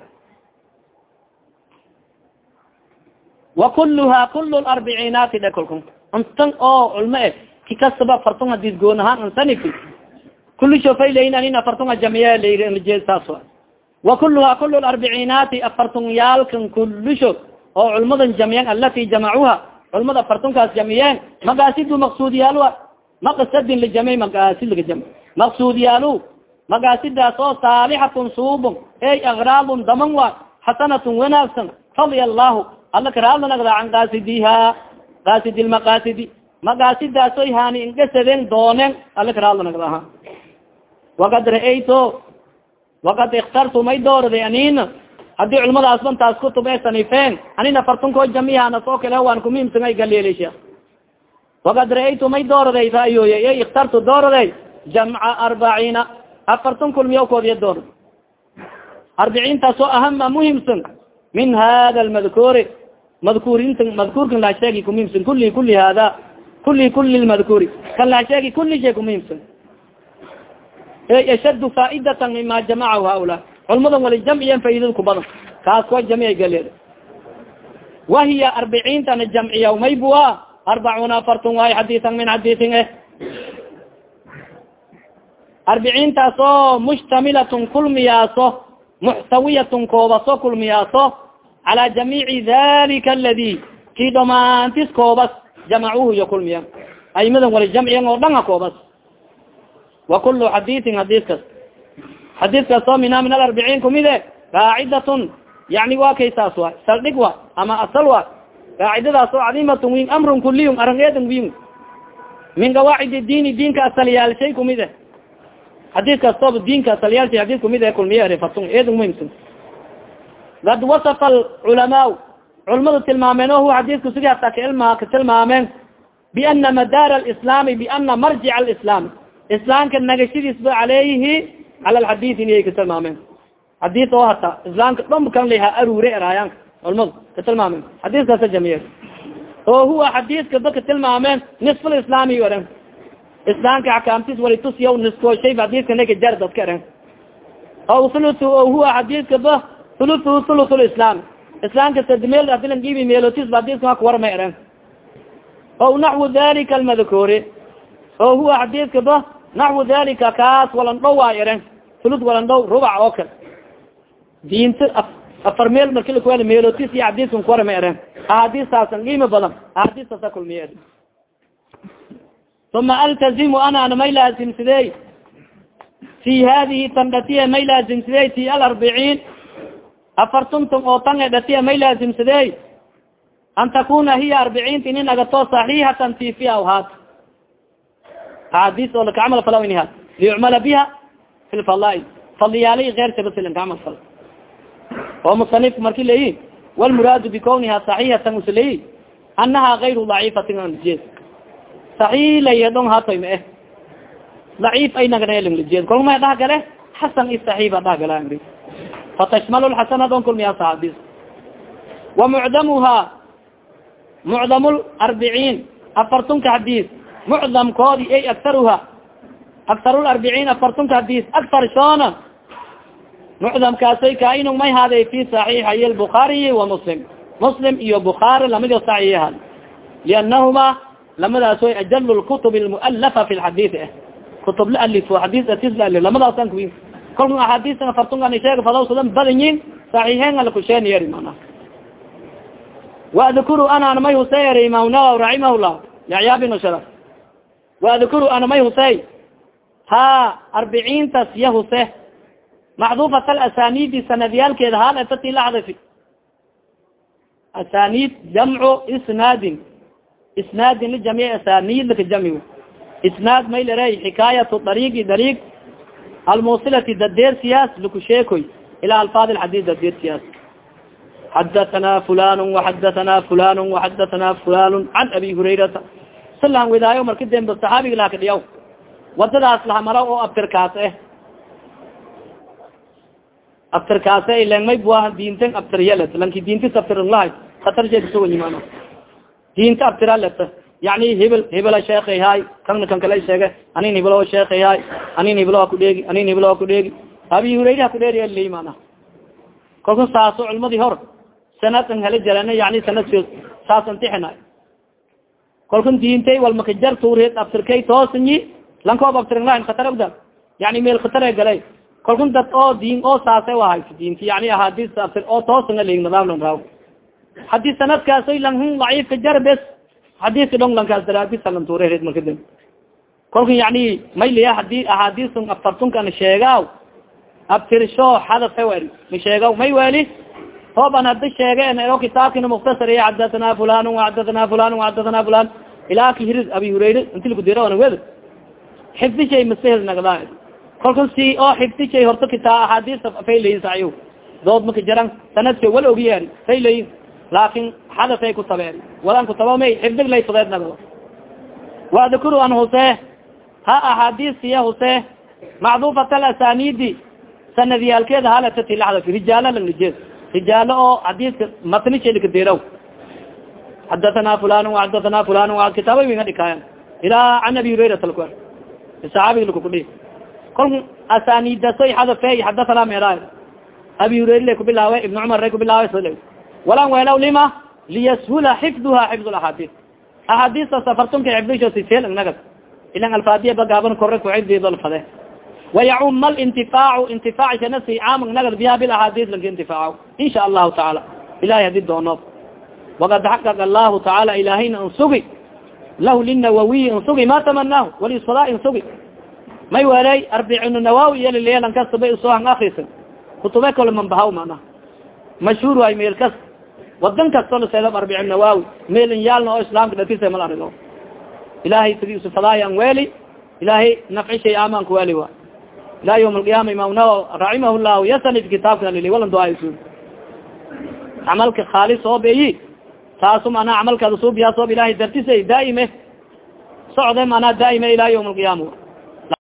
Wa kuluha kul arbiciinaati dhe kolku intan oo culmo e ki kastaba afartun hadis goon ahaan insanifi kuli shofaylayn anin afartun jamiya ljeed saas kuluha kul arbiciinaati afartun yaalkan kulusho oo culmadan jamiyan alati jamacuha culmada afartunkaas jamiyeen maqaasidu maqsuudyaal maqsadin lijami maqaasid laga jam maqsuudiyaalu maqaasidaas oo saalixatun suubun ey akraadun daman wa xasanatun wanaagsan radia allahu alla karaadlanagda can qaasidiha qaasidi lmaqaasidi maqaasidaasoy hani ingasadeen dooneen alla karaadlanagda aha wakad ra'ayto wakad ikhtartu may doorday anina haddii culmadaas bantaas kutub ee sanifeen anina fartunkoo jamihanas oo kale waan kumimsangay galeli sheekh wakad ra'aytu may dooraday ra'yooye e ikhtartu dooraday jamca arbaciina afartun kulmiyakoodiya doorad arbiciintaas oo ahama muhimsan min hada lmadkuuri madkuurinta madkuurkan laa sheegi kumihimsan kuli kuli hada kuli kuli lmadkuuri kan laa sheegi kuli shay kumihimsan e ashaddu faaidatan mima jamacahu haula. Culmadan wali jamciyan faidad ku badan. Kaas ko jamiya galeed. Wahiya arbiciintana jamciya maybua arbacuna afartun waay xadiisan min xadiisin eh. Arbiciintaas oo mushtamilatun kulmiyaaso muxtawiyatun koobaso kulmiyaaso cala jamiici dalika aladi kii dhamaantis koobas jamacuhu iyo kulmiya aimadan wali jamciyan oo dhan ha koobas wa kulu xadiisin xadiis kas. Xadiis kaas oo mina min alarbiciin kumide qaacidatun yani wa kay saas saldhig wa? Ama asal wa? Qaacidadaas oo cadiimatun win amrun kuliyun arangeedan win min qawaacid diini diinka asalyaalshay kumide xadiis kastooba diinka asalyaalsi xadis kumid ee kulmiye ere fatun eedun muhimsan kad wasafa alculamaa culamadu tilmaameen o huwa xadiisku sidii hataa kailma ka tilmaameen biana madaar alislaami biana marjic alislaam islaamka nagashadiisba caleyhi cala alxadiisi iniyay ka tilmaameen xadiis oo hata islaamka dhomb kan laha aruure eraayaanka culamadu ka tilmaameen xadiiskaasa jamiye oo huwa xadiiska ba ka tilmaameen nisful islaami eren islaamka axkaamtis walitusiya niskooshay xadiiska naka jar dadka eren o thuluth o huwa xadiiska ba thuluthu thuluth lislaam islaamka sadmeel adilan dhiibi meelotis ba xadiiska ma kuwarma eren o naxwu dalika almadkuuri o huwa xadiiska ba naxwu dalika kaas walandhow waa eren thuluth walandhow rubac oo kale diinta afar meel marki lakuwel meelotis iyo xadiiskan kuwarma eren ahadiistaasan qiimo badan ahadiistaasa kulmiye uma altazimu anana may laasimsadey fi hadihi tan dhatiye may laasimsadey fi alarbiciin afartuntum oo tan e dhatiye may laasimsadey an takuna hiya arbiciinta ini nagato saxiixatan fi fi ahadiis oo lakacamal fala ini had liyucmala biha fi lfalaail faliyaali keyrtabasilan kacamal fal oo musanifka marki leyi wlmuraadu bikowniha saxiixatan usleyi anaha gayru daciifatin anjeed saxiilayadon hatoy ma eh. Daciif ay nagnaljeed kolma dhahgale xasan i saxiiba dhahgala angri fatashmal lxasana don kulmiya saxaabis wa mucdamuha mucdam larbiciin afartunka hadis mucdamkoodi ay aktaruha aktar larbiciin afartunka hadis aktar shoona. Mucdamkaasay kaainu may haaday fi saxiixay lbukaariyi wa muslim. Muslim iyo bukaari lamidi saxiiha lianahuma lamadaas way ajal lkutub lmualafa fi lxadiis ah kutub laalifo xadiis atis laali lamadaasan kuwin kolka axaadiistan afartunkan sheega fadawsadan badanyin saxiixeen alakusheeniyeri mana waadkuru anana may husey eri imam nawawi raximahullah yaxya waadkuru ana may husey ha arbiciintas ya huse maxdufat alasaniidi sanadyaalkeeda haal etati la xadafi asanid jamcu isnaadin. Isnaadin lijamic asanid laka jami isnaad may lere xikaayat dariigi dariig almusilati dadeer siyaas laku sheekoy. Ila alfaad lxadis dadeer siyaas. Xadathana fulan waxadathana fulan waxadathana fulan can abi hurayrata silan widaayo marka dembe saxaabiga laha kadhiyaw wadadaas lahamara oo abtirkaas eh abtirkaase ilengmay bua diinten abtiryaleta lanki diintis abtirlahay khatar sheekasuwayimana diinta abtiraleta yani hibil hibila sheekayhay kana kan kala sheege anin hibilo sheekayhay anin hibilo ha kudheegi anin hibilo ha kudheegi abi hurayra ha kudheeri li mana kalku saaso culmadii hor sanadan hela jarana yani sanadkood saas antixina kalkun diintay walmakajar tuureed abtirkay toosanyi lankoob abtirinlahan khatar ogda yani meel khatare galay. Kalkun dad oo diin oo saasa ahay. Diinti yani ahadis abtir oo toosanga lig nidaamlan raaw. Hadii sanadkaasoy lanhun daciifka jar bes xadiiska dhong lankaas daraadisalan tuureed markada kalku yani mayliya haddii ahadisun afartunkan sheegaaw abtirsho xadafe weli ma sheegaw may weli hooban hadi sheege o kitaabkina muktasar iya xadathana fulan waxadathana fulan waxadathana fulan ilaa kahiri abi hurayra inti lakudira wed xifdi shay masahel nagda kalku si oo xifdi shay horta kita axaadiis faylayin sayo dood maka jaran sanadka wal ogiyeer faylayin laakin xadafay ku tabeer walan kutaba may xifdig lay fudeed nagdo waadkuru an huse ha axaadiisiya huse macdufat alasanidi sanadiyaalkeeda halatati laxdaf rijaala langlijeed rijaalo oo xadiiska matni shadikaderaw xadathana fulan waxadathana fulan kitaaba winga dhikaayan. Ilaa can abi hurayrat alku saxaabiga lakukudhi kol asanidasoy xadafe xadathana mera abi hurayra lay kubilaawe ibn cumar lay kubilaawe sl walan welaw lima liyashula xifduha xifd axaadiis. Axaadiista safartunka xifdisho siseel naga ilan alfaadiya bagaaban kore kucididolfade وayacum اlintifaac intifaac shanasi caam nagad biha bilaxaadis lanka intifaac in sha allahu tacaala ilahay hadi doono وakad xaqaq allahu tacaala ilahayna insugi lahu linawawiy insugi ma tamanahu walisala insugi may welay arbicin nawawi iyolillan kastaba isohan akrisan kutube kale manbahaw mana mashhuur waay meel kas wadan kasto laseedab arbicin nawawi meel in yaalna oo islaamka dakise mal arigo ilahay sidi isufadaay an weli ilahay nafci shay aman ku weli wa ilaa ywm alqiyama imam naw raximah llahu yasanif kitaabka lili walan duaasu camalka khaalis oo beyi taasu manaa camalkaada suubiyaa soob ilahay dartisa daaime socde manaa daaime ilaa ywm alqiyama